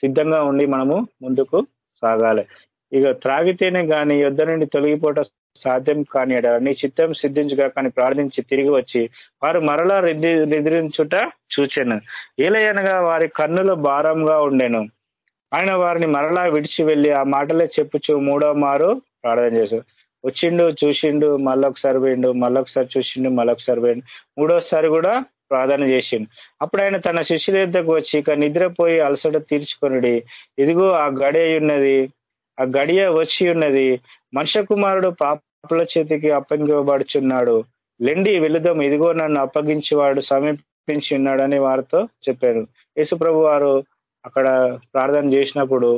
సిద్ధంగా ఉండి మనము ముందుకు సాగాలి. ఇక త్రాగితేనే కానీ యుద్ధ నుండి తొలగిపోవట సాధ్యం కాని నీ చిత్తం సిద్ధించుగా కానీ ప్రార్థించి తిరిగి వచ్చి వారు మరలా నిద్రించుట చూచాను. ఏలయనగా వారి కన్నుల భారంగా ఉండెను. ఆయన వారిని మరలా విడిచి వెళ్ళి ఆ మాటలే చెప్పుచు మూడో మారు ప్రార్థన చేశారు. వచ్చిండు చూసిండు మళ్ళొకసారి పోయిండు మళ్ళొకసారి చూసిండు మళ్ళొకసారి పోయిండు. మూడోసారి కూడా ప్రార్థన చేసిండు. అప్పుడు ఆయన తన శిష్యుల యొద్దకు వచ్చి ఇక నిద్రపోయి అలసట తీర్చుకొనుడి. ఇదిగో ఆ గడియ ఉన్నది. ఆ గడియ వచ్చి ఉన్నది. మనుష్య కుమారుడు పాపల చేతికి అప్పగించబడుచున్నాడు లెండి వెళుదాం. ఇదిగో నన్ను అప్పగించి వాడు సమీపించి ఉన్నాడని వారితో చెప్పారు యేసుప్రభు వారు అక్కడ ప్రార్థన చేసినప్పుడు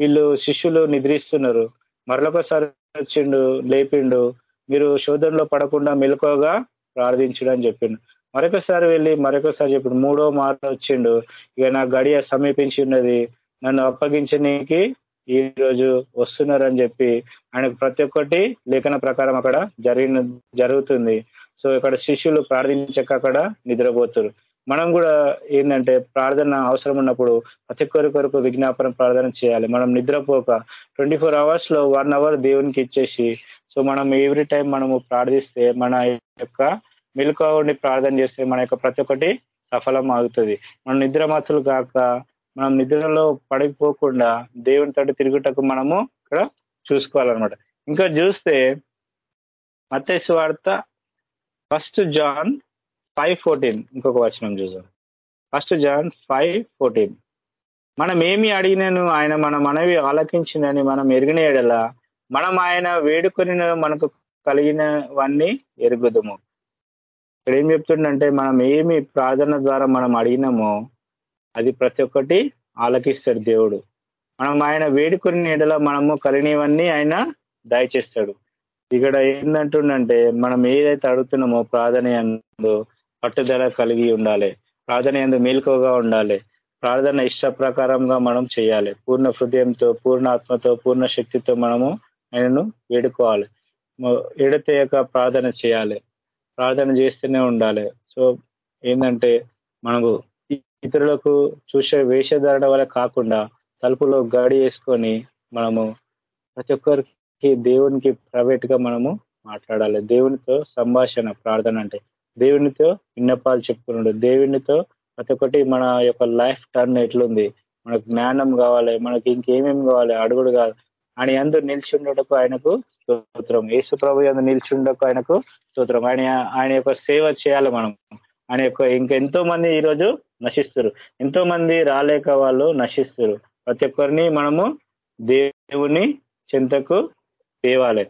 వీళ్ళు శిష్యులు నిద్రిస్తున్నారు. మరొకసారి వచ్చిండు లేపిండు మీరు శోధనలో పడకుండా మెలకువగా ప్రార్థించుడు అని చెప్పిండు. మరొకసారి వెళ్ళి మరొకసారి చెప్పిండు మూడో మారు వచ్చిండు. ఇక నా గడియ సమీపించి ఉన్నది నన్ను అప్పగించడానికి ఈ రోజు వస్తున్నారని చెప్పి ఆయనకు ప్రతి ఒక్కటి లేఖన ప్రకారం అక్కడ జరిగిన జరుగుతుంది. సో ఇక్కడ శిష్యులు ప్రార్థించక అక్కడ నిద్రపోతారు. మనం కూడా ఏంటంటే ప్రార్థన అవసరం ఉన్నప్పుడు ప్రతి ఒక్కరి కొరకు విజ్ఞాపన ప్రార్థన చేయాలి. మనం నిద్రపోక ట్వంటీ ఫోర్ అవర్స్లో వన్ అవర్ దేవునికి ఇచ్చేసి సో మనం ఎవ్రీ టైం మనము ప్రార్థిస్తే మన యొక్క మెలుక ప్రార్థన చేస్తే మన యొక్క ప్రతి ఒక్కటి సఫలం అవుతుంది. మనం నిద్ర మతులు కాక మనం నిద్రలో పడిపోకుండా దేవుని తోటి తిరుగుటకు మనము ఇక్కడ చూసుకోవాలన్నమాట. ఇంకా చూస్తే మత్స్సు వార్త ఫస్ట్ జాన్ ఫైవ్ ఫోర్టీన్ ఇంకొక వచనం చూసాం ఫస్ట్ జాన్ ఫైవ్ ఫోర్టీన్. మనం ఏమి అడిగినను ఆయన మన మనవి ఆలకించిందని మనం ఎరిగిన ఎడల మనం ఆయన వేడుకొని మనకు కలిగినవన్నీ ఎరుగుదము. ఇక్కడ ఏం చెప్తుండంటే మనం ఏమి ప్రార్థన ద్వారా మనం అడిగినామో అది ప్రతి ఒక్కటి ఆలకిస్తాడు దేవుడు. మనం ఆయన వేడుకొని ఎడల మనము కలిగినవన్నీ ఆయన దయచేస్తాడు. ఇక్కడ ఏంటంటుండంటే మనం ఏదైతే అడుగుతున్నామో ప్రార్థన పట్టుదల కలిగి ఉండాలి. ప్రార్థన ఎందు మేలుకోగా ఉండాలి. ప్రార్థన ఇష్ట ప్రకారంగా మనం చేయాలి. పూర్ణ హృదయంతో పూర్ణ ఆత్మతో పూర్ణ శక్తితో మనము ఆయనను వేడుకోవాలి. ఎడతేయక ప్రార్థన చేయాలి. ప్రార్థన చేస్తూనే ఉండాలి. సో ఏంటంటే మనకు ఇతరులకు చూసే వేషధారణ వల్ల కాకుండా తలుపులో గాడి వేసుకొని మనము ప్రతి ఒక్కరికి దేవునికి ప్రైవేట్గా మనము మాట్లాడాలి. దేవునితో సంభాషణ ప్రార్థన అంటే దేవునితో విన్నపాలు చెప్పుకున్నాడు. దేవునితో ప్రతి ఒక్కటి మన యొక్క లైఫ్ టర్న్ ఎట్లుంది? మనకు జ్ఞానం కావాలి మనకి ఇంకేమేమి కావాలి? అడుగుడు కాదు. ఆయన ఎందు నిలిచి ఉండటకు ఆయనకు స్తోత్రం. యేసు ప్రభు అందరు నిలిచి ఉండటకు ఆయనకు స్తోత్రం. ఆయన ఆయన యొక్క సేవ చేయాలి మనం. ఆయన యొక్క ఇంకెంతో మంది ఈరోజు నశిస్తారు. ఎంతో మంది రాలేక వాళ్ళు నశిస్తారు. ప్రతి ఒక్కరిని మనము దేవుని చింతకు తేవాలి.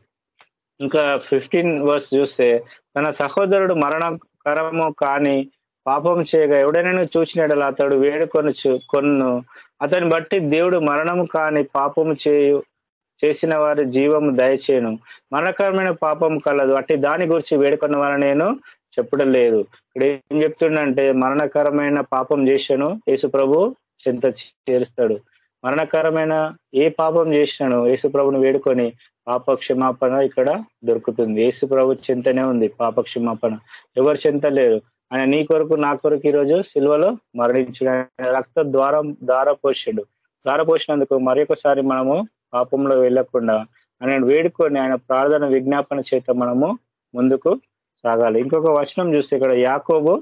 ఇంకా ఫిఫ్టీన్ వర్స్ చూస్తే తన సహోదరుడు మరణకరము కాని పాపం చేయగా ఎవడైనా చూసినడలా అతడు వేడుకొని కొన్ను. అతని బట్టి దేవుడు మరణము కాని పాపము చేయు చేసిన వారి జీవము దయచేయను. మరణకరమైన పాపం కలదు. అట్టి దాని గురించి వేడుకున్న వారని నేను చెప్పడం లేదు ఇక్కడ ఏం చెప్తుండంటే మరణకరమైన పాపం చేశాను యేసు ప్రభు చింత చేరుస్తాడు. మరణకరమైన ఏ పాపం చేసినాను యేసు ప్రభుని వేడుకొని పాపక్షమాపణ ఇక్కడ దొరుకుతుంది. యేసు ప్రభు చింతనే ఉంది పాపక్షమాపణ. ఎవరు చింత లేరు ఆయన నీ కొరకు నా కొరకు ఈరోజు సిల్వలో మరణించిన రక్త ద్వారం దార పోసాడు దార పోసినందుకు మరొకసారి మనము పాపంలో వెళ్ళకుండా ఆయన వేడుకొని ఆయన ప్రార్థన విజ్ఞాపన చేత మనము ముందుకు సాగాలి. ఇంకొక వచనం చూస్తే ఇక్కడ యాకోబు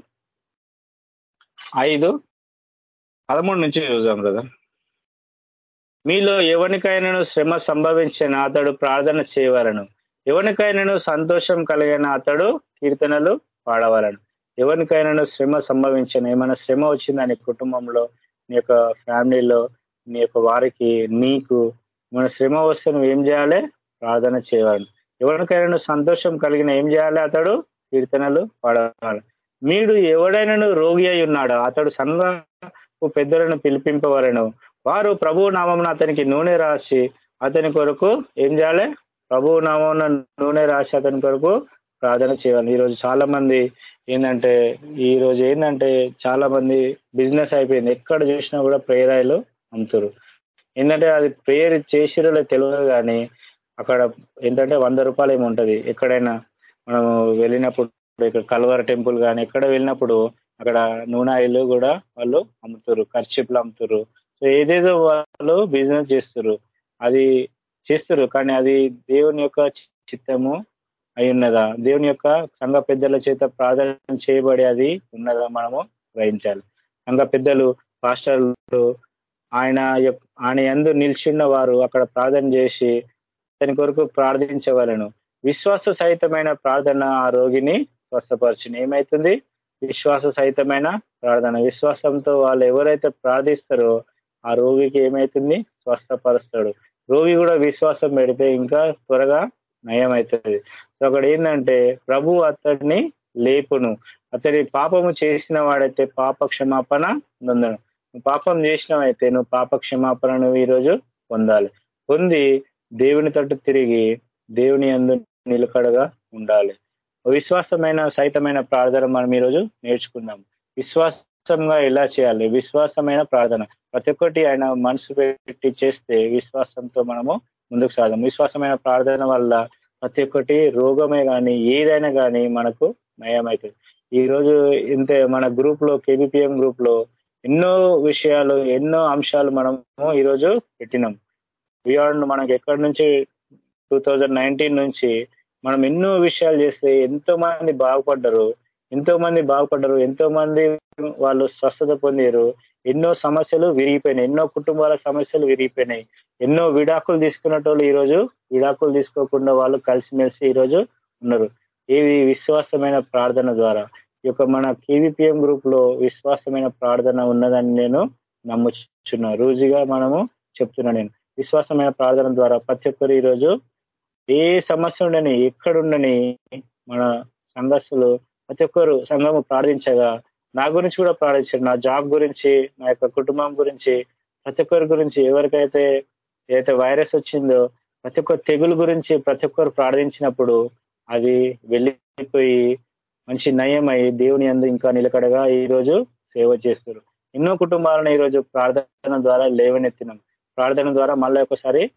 ఐదు పదమూడు నుంచి చూద్దాం కదా. మీలో ఎవరికైనాను శ్రమ సంభవించిన అతడు ప్రార్థన చేయవలను. ఎవరికైనాను సంతోషం కలిగిన అతడు కీర్తనలు పాడవలను. ఎవరికైనాను శ్రమ సంభవించిన ఏమైనా శ్రమ వచ్చిందా నీ కుటుంబంలో నీ యొక్క ఫ్యామిలీలో నీ యొక్క వారికి నీకు? మన శ్రమ వస్తే నువ్వు ఏం చేయాలి? ప్రార్థన చేయవలను. ఎవరికైనా సంతోషం కలిగిన ఏం చేయాలి అతడు? కీర్తనలు పాడాలి మీరు ఎవడైనా రోగి అయి ఉన్నాడు అతడు సన్నపు పెద్దలను పిలిపింపవలను. వారు ప్రభు నామం అతనికి నూనె రాసి అతని కొరకు ఏం చేయాలి? ప్రభు నామం నూనె రాసి అతని కొరకు ప్రార్థన చేయాలి. ఈరోజు చాలా మంది ఏంటంటే ఈ రోజు ఏంటంటే చాలా మంది బిజినెస్ అయిపోయింది. ఎక్కడ చూసినా కూడా ప్రేరాయలు అమ్ముతారు. ఏంటంటే అది ప్రేయర్ చేసిరో తెలియదు కానీ అక్కడ ఏంటంటే వంద రూపాయలు ఏమి ఉంటుంది. ఎక్కడైనా మనం వెళ్ళినప్పుడు ఇక్కడ కల్వర్ టెంపుల్ కానీ ఎక్కడ వెళ్ళినప్పుడు అక్కడ నూనె ఆయిల్ కూడా వాళ్ళు అమ్ముతారు. ఖర్చిప్లు అమ్ముతారు. ఏదేదో వాళ్ళు బిజినెస్ చేస్తారు అది చేస్తారు కానీ అది దేవుని యొక్క చిత్తము అయి ఉన్నదా? దేవుని యొక్క సంఘ పెద్దల చేత ప్రార్థన చేయబడి అది ఉన్నదా మనము గ్రహించాలి. సంఘ పెద్దలు పాస్టర్లు ఆయన ఆయన ఎందు నిలిచిన్న వారు అక్కడ ప్రార్థన చేసి అతని కొరకు ప్రార్థించవలను. విశ్వాస సహితమైన ప్రార్థన ఆ రోగిని స్వస్థపరచుని. ఏమైతుంది? విశ్వాస సహితమైన ప్రార్థన. విశ్వాసంతో వాళ్ళు ఎవరైతే ప్రార్థిస్తారో ఆ రోగికి ఏమవుతుంది స్వస్థపరుస్తాడు. రోగి కూడా విశ్వాసం పెడితే ఇంకా త్వరగా నయం అవుతుంది సో అక్కడ ఏంటంటే ప్రభు అతడిని లేపును. అతడి పాపము చేసిన వాడైతే పాప క్షమాపణ నొందను నువ్వు పాపం చేసినవైతే నువ్వు పాప క్షమాపణ నువ్వు ఈరోజు పొందాలి. పొంది దేవుని తట్టు తిరిగి దేవుని అందు నిలకడగా ఉండాలి. విశ్వాసమైన సహితమైన ప్రార్థన మనం ఈరోజు నేర్చుకుందాం. విశ్వాసంగా ఎలా చేయాలి? విశ్వాసమైన ప్రార్థన. ప్రతి ఒక్కటి ఆయన మనసు పెట్టి చేస్తే విశ్వాసంతో మనము ముందుకు సాగం. విశ్వాసమైన ప్రార్థన వల్ల ప్రతి ఒక్కటి రోగమే కానీ ఏదైనా కానీ మనకు నయమవుతుంది ఈ రోజు ఇంత మన గ్రూప్లో కేబిపిఎం గ్రూప్లో ఎన్నో విషయాలు ఎన్నో అంశాలు మనము ఈరోజు పెట్టినాం. బియాండ్ మనకి ఎక్కడి నుంచి టూ నుంచి మనం ఎన్నో విషయాలు చేస్తే ఎంతో మంది బాగుపడ్డరు. ఎంతో మంది బాగుపడ్డరు ఎంతో మంది వాళ్ళు స్వస్థత పొందారు. ఎన్నో సమస్యలు విరిగిపోయినాయి. ఎన్నో కుటుంబాల సమస్యలు విరిగిపోయినాయి. ఎన్నో విడాకులు తీసుకున్నట్టు ఈరోజు విడాకులు తీసుకోకుండా వాళ్ళు కలిసిమెలిసి ఈరోజు ఉన్నారు. ఏవి విశ్వాసమైన ప్రార్థన ద్వారా. ఈ యొక్క మన కేవీపీఎం గ్రూప్లో విశ్వాసమైన ప్రార్థన ఉన్నదని నేను నమ్ముచున్నా. రోజుగా మనము చెప్తున్నా నేను. విశ్వాసమైన ప్రార్థన ద్వారా ప్రతి ఒక్కరు ఈరోజు ఏ సమస్య ఉండని ఎక్కడుండని మన సంఘస్సులు ప్రతి ఒక్కరు సంఘము ప్రార్థించగా నా గురించి కూడా ప్రార్థించారు నా జాబ్ గురించి నా యొక్క కుటుంబం గురించి ప్రతి ఒక్కరి గురించి ఎవరికైతే ఏదైతే వైరస్ వచ్చిందో ప్రతి ఒక్క తెగులు గురించి ప్రతి ఒక్కరు ప్రార్థించినప్పుడు అది వెళ్ళిపోయి మంచి నయమై దేవుని అందు ఇంకా నిలకడగా ఈరోజు సేవ చేస్తారు. ఎన్నో కుటుంబాలను ఈరోజు ప్రార్థన ద్వారా లేవనెత్తినాం. ప్రార్థన ద్వారా మళ్ళీ ఒకసారి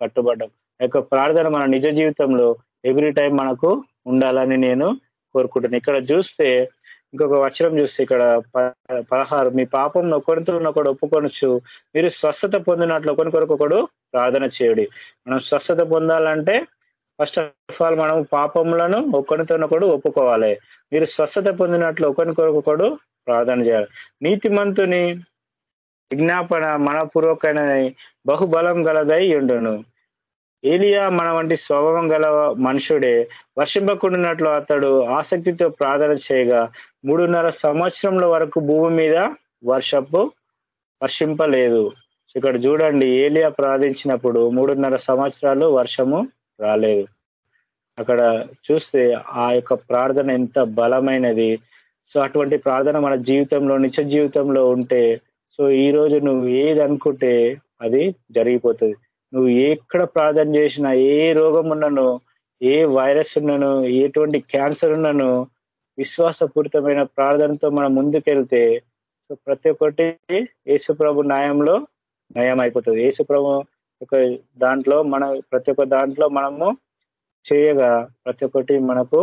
కట్టుబడ్డాం. యొక్క ప్రార్థన మన నిజ జీవితంలో ఎవ్రీ టైం మనకు ఉండాలని నేను కోరుకుంటున్నాను. ఇక్కడ చూస్తే ఇంకొక వచనం చూస్తే ఇక్కడ పదహారు మీ పాపం ఒకరితో ఒకడు ఒప్పుకొనొచ్చు మీరు స్వస్థత పొందినట్లు ఒకరి కొరకు ఒకడు ప్రార్థన చేయడి. మనం స్వస్థత పొందాలంటే ఫస్ట్ ఆఫ్ ఆల్ మనం పాపములను ఒకరితో ఒకడు ఒప్పుకోవాలి. మీరు స్వస్థత పొందినట్లు ఒకరి కొరకు ఒకడు ప్రార్థన చేయాలి. నీతిమంతుని విజ్ఞాపన మనపూర్వకమైన బహుబలం గలదై ఉండును. ఏలియా మన వంటి స్వభావం గల మనుషుడే వర్షింపకుండాన్నట్లు అతడు ఆసక్తితో ప్రార్థన చేయగా మూడున్నర సంవత్సరంల వరకు భూమి మీద వర్షపు వర్షింపలేదు. ఇక్కడ చూడండి ఏలియా ప్రార్థించినప్పుడు మూడున్నర సంవత్సరాలు వర్షము రాలేదు. అక్కడ చూస్తే ఆ యొక్క ప్రార్థన ఎంత బలమైనది. సో అటువంటి ప్రార్థన మన జీవితంలో నిత్య జీవితంలో ఉంటే సో ఈ రోజు నువ్వు ఏది అనుకుంటే అది జరిగిపోతుంది. నువ్వు ఎక్కడ ప్రార్థన చేసినా ఏ రోగం ఉన్నను ఏ వైరస్ ఉన్నను ఎటువంటి క్యాన్సర్ ఉన్నను విశ్వాసపూరితమైన ప్రార్థనతో మనం ముందుకెళ్తే సో ప్రతి ఒక్కటి యేసుప్రభు న్యాయంలో నయం అయిపోతుంది యేసుప్రభు ఒక దాంట్లో మన ప్రతి ఒక్క దాంట్లో మనము చేయగా ప్రతి ఒక్కటి మనకు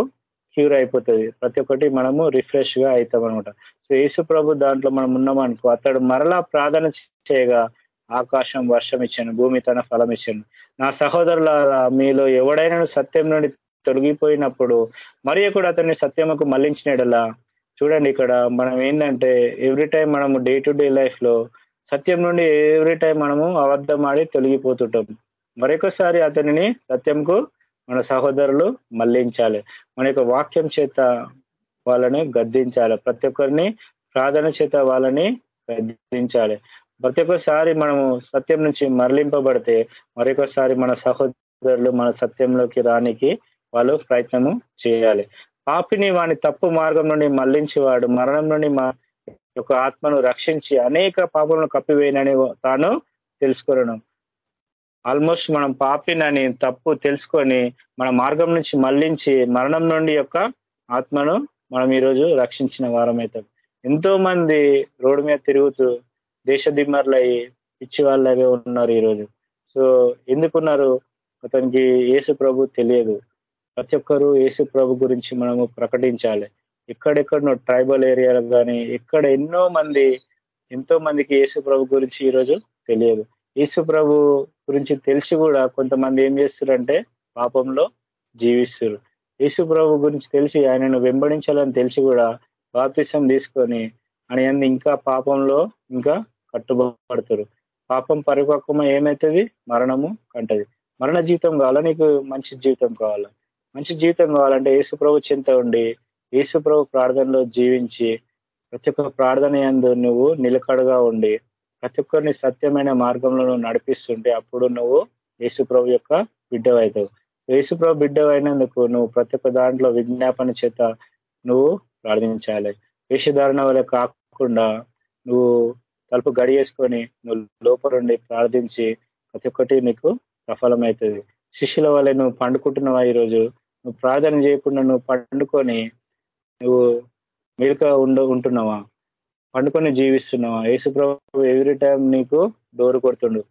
క్యూర్ అయిపోతుంది. ప్రతి ఒక్కటి మనము రిఫ్రెష్గా అవుతాం అనమాట సో యేసు ప్రభు దాంట్లో మనం ఉన్నామనుకో అతడు మరలా ప్రార్థన చేయగా ఆకాశం వర్షం ఇచ్చాను భూమి తన ఫలం ఇచ్చాను నా సహోదరుల మీలో ఎవడైనా సత్యం నుండి తొలగిపోయినప్పుడు మరి కూడా అతన్ని సత్యముకు మళ్ళించినడలా? చూడండి ఇక్కడ మనం ఏంటంటే ఎవ్రీ టైం మనము డే టు డే లైఫ్లో సత్యం నుండి ఎవ్రీ టైం మనము అబద్ధం ఆడి తొలగిపోతుంటాం. మరొకసారి అతనిని సత్యంకు మన సహోదరులు మళ్ళించాలి. మన యొక్క వాక్యం చేత వాళ్ళని గద్దించాలి. ప్రతి ఒక్కరిని ప్రార్థన చేత వాళ్ళని గద్దించాలి. ప్రతి ఒక్కసారి మనము సత్యం నుంచి మరలింపబడితే మరొకసారి మన సహోదరులు మన సత్యంలోకి రానికి వాళ్ళు ప్రయత్నము చేయాలి. పాపిని వాని తప్పు మార్గం నుండి మళ్ళించేవాడు మరణం నుండి మా యొక్క ఆత్మను రక్షించి అనేక పాపలను కప్పివేయనని తాను తెలుసుకోవడం ఆల్మోస్ట్ మనం పాపినని తప్పు తెలుసుకొని మన మార్గం నుంచి మళ్ళించి మరణం నుండి యొక్క ఆత్మను మనం ఈరోజు రక్షించిన వారం అవుతాం ఎంతో మంది రోడ్డు మీద తిరుగుతూ దేశ దిమ్మర్లయ్యి పిచ్చి వాళ్ళవే ఉన్నారు ఈరోజు. సో ఎందుకున్నారు? అతనికి యేసు ప్రభు తెలియదు. ప్రతి ఒక్కరూ యేసు ప్రభు గురించి మనము ప్రకటించాలి. ఎక్కడెక్కడనో ట్రైబల్ ఏరియాలకు కానీ ఎక్కడ ఎన్నో మంది ఎంతో మందికి యేసు ప్రభు గురించి ఈరోజు తెలియదు. యేసు ప్రభు గురించి తెలిసి కూడా కొంతమంది ఏం చేస్తారంటే పాపంలో జీవిస్తారు. యేసు ప్రభు గురించి తెలిసి ఆయనను వెంబడించాలని తెలిసి కూడా బాప్తిసం తీసుకొని ఆయన ఇంకా పాపంలో ఇంకా కట్టుబడతారు. పాపం పరిపక్వమ ఏమవుతుంది మరణము కంటది. మరణ జీవితం కావాలా? నీకు మంచి జీవితం కావాలా? మంచి జీవితం కావాలంటే యేసు ప్రభు చింత ఉండి యేసు ప్రభు ప్రార్థనలో జీవించి ప్రతి ఒక్క ప్రార్థన ఎందు నువ్వు నిలకడగా ఉండి ప్రతి ఒక్కరిని సత్యమైన మార్గంలో నువ్వు నడిపిస్తుంటే అప్పుడు నువ్వు యేసుప్రభు యొక్క బిడ్డవైతావు. యేసుప్రభు బిడ్డవైనందుకు నువ్వు ప్రతి ఒక్క దాంట్లో విజ్ఞాపన చేత నువ్వు ప్రార్థించాలి. వేషధారణ వల్ల కాకుండా నువ్వు తలుపు గడియేసుకొని నువ్వు లోపలుండి ప్రార్థించి ప్రతి ఒక్కటి నీకు సఫలమవుతుంది. శిష్యుల వల్ల నువ్వు పండుకుంటున్నావా ఈరోజు? నువ్వు ప్రార్థన చేయకుండా నువ్వు పండుకొని నువ్వు మెలుక ఉండ ఉంటున్నావా? పండుకొని జీవిస్తున్నావా? యేసుప్రభు ఎవ్రీ టైం నీకు డోరు కొడుతుండు.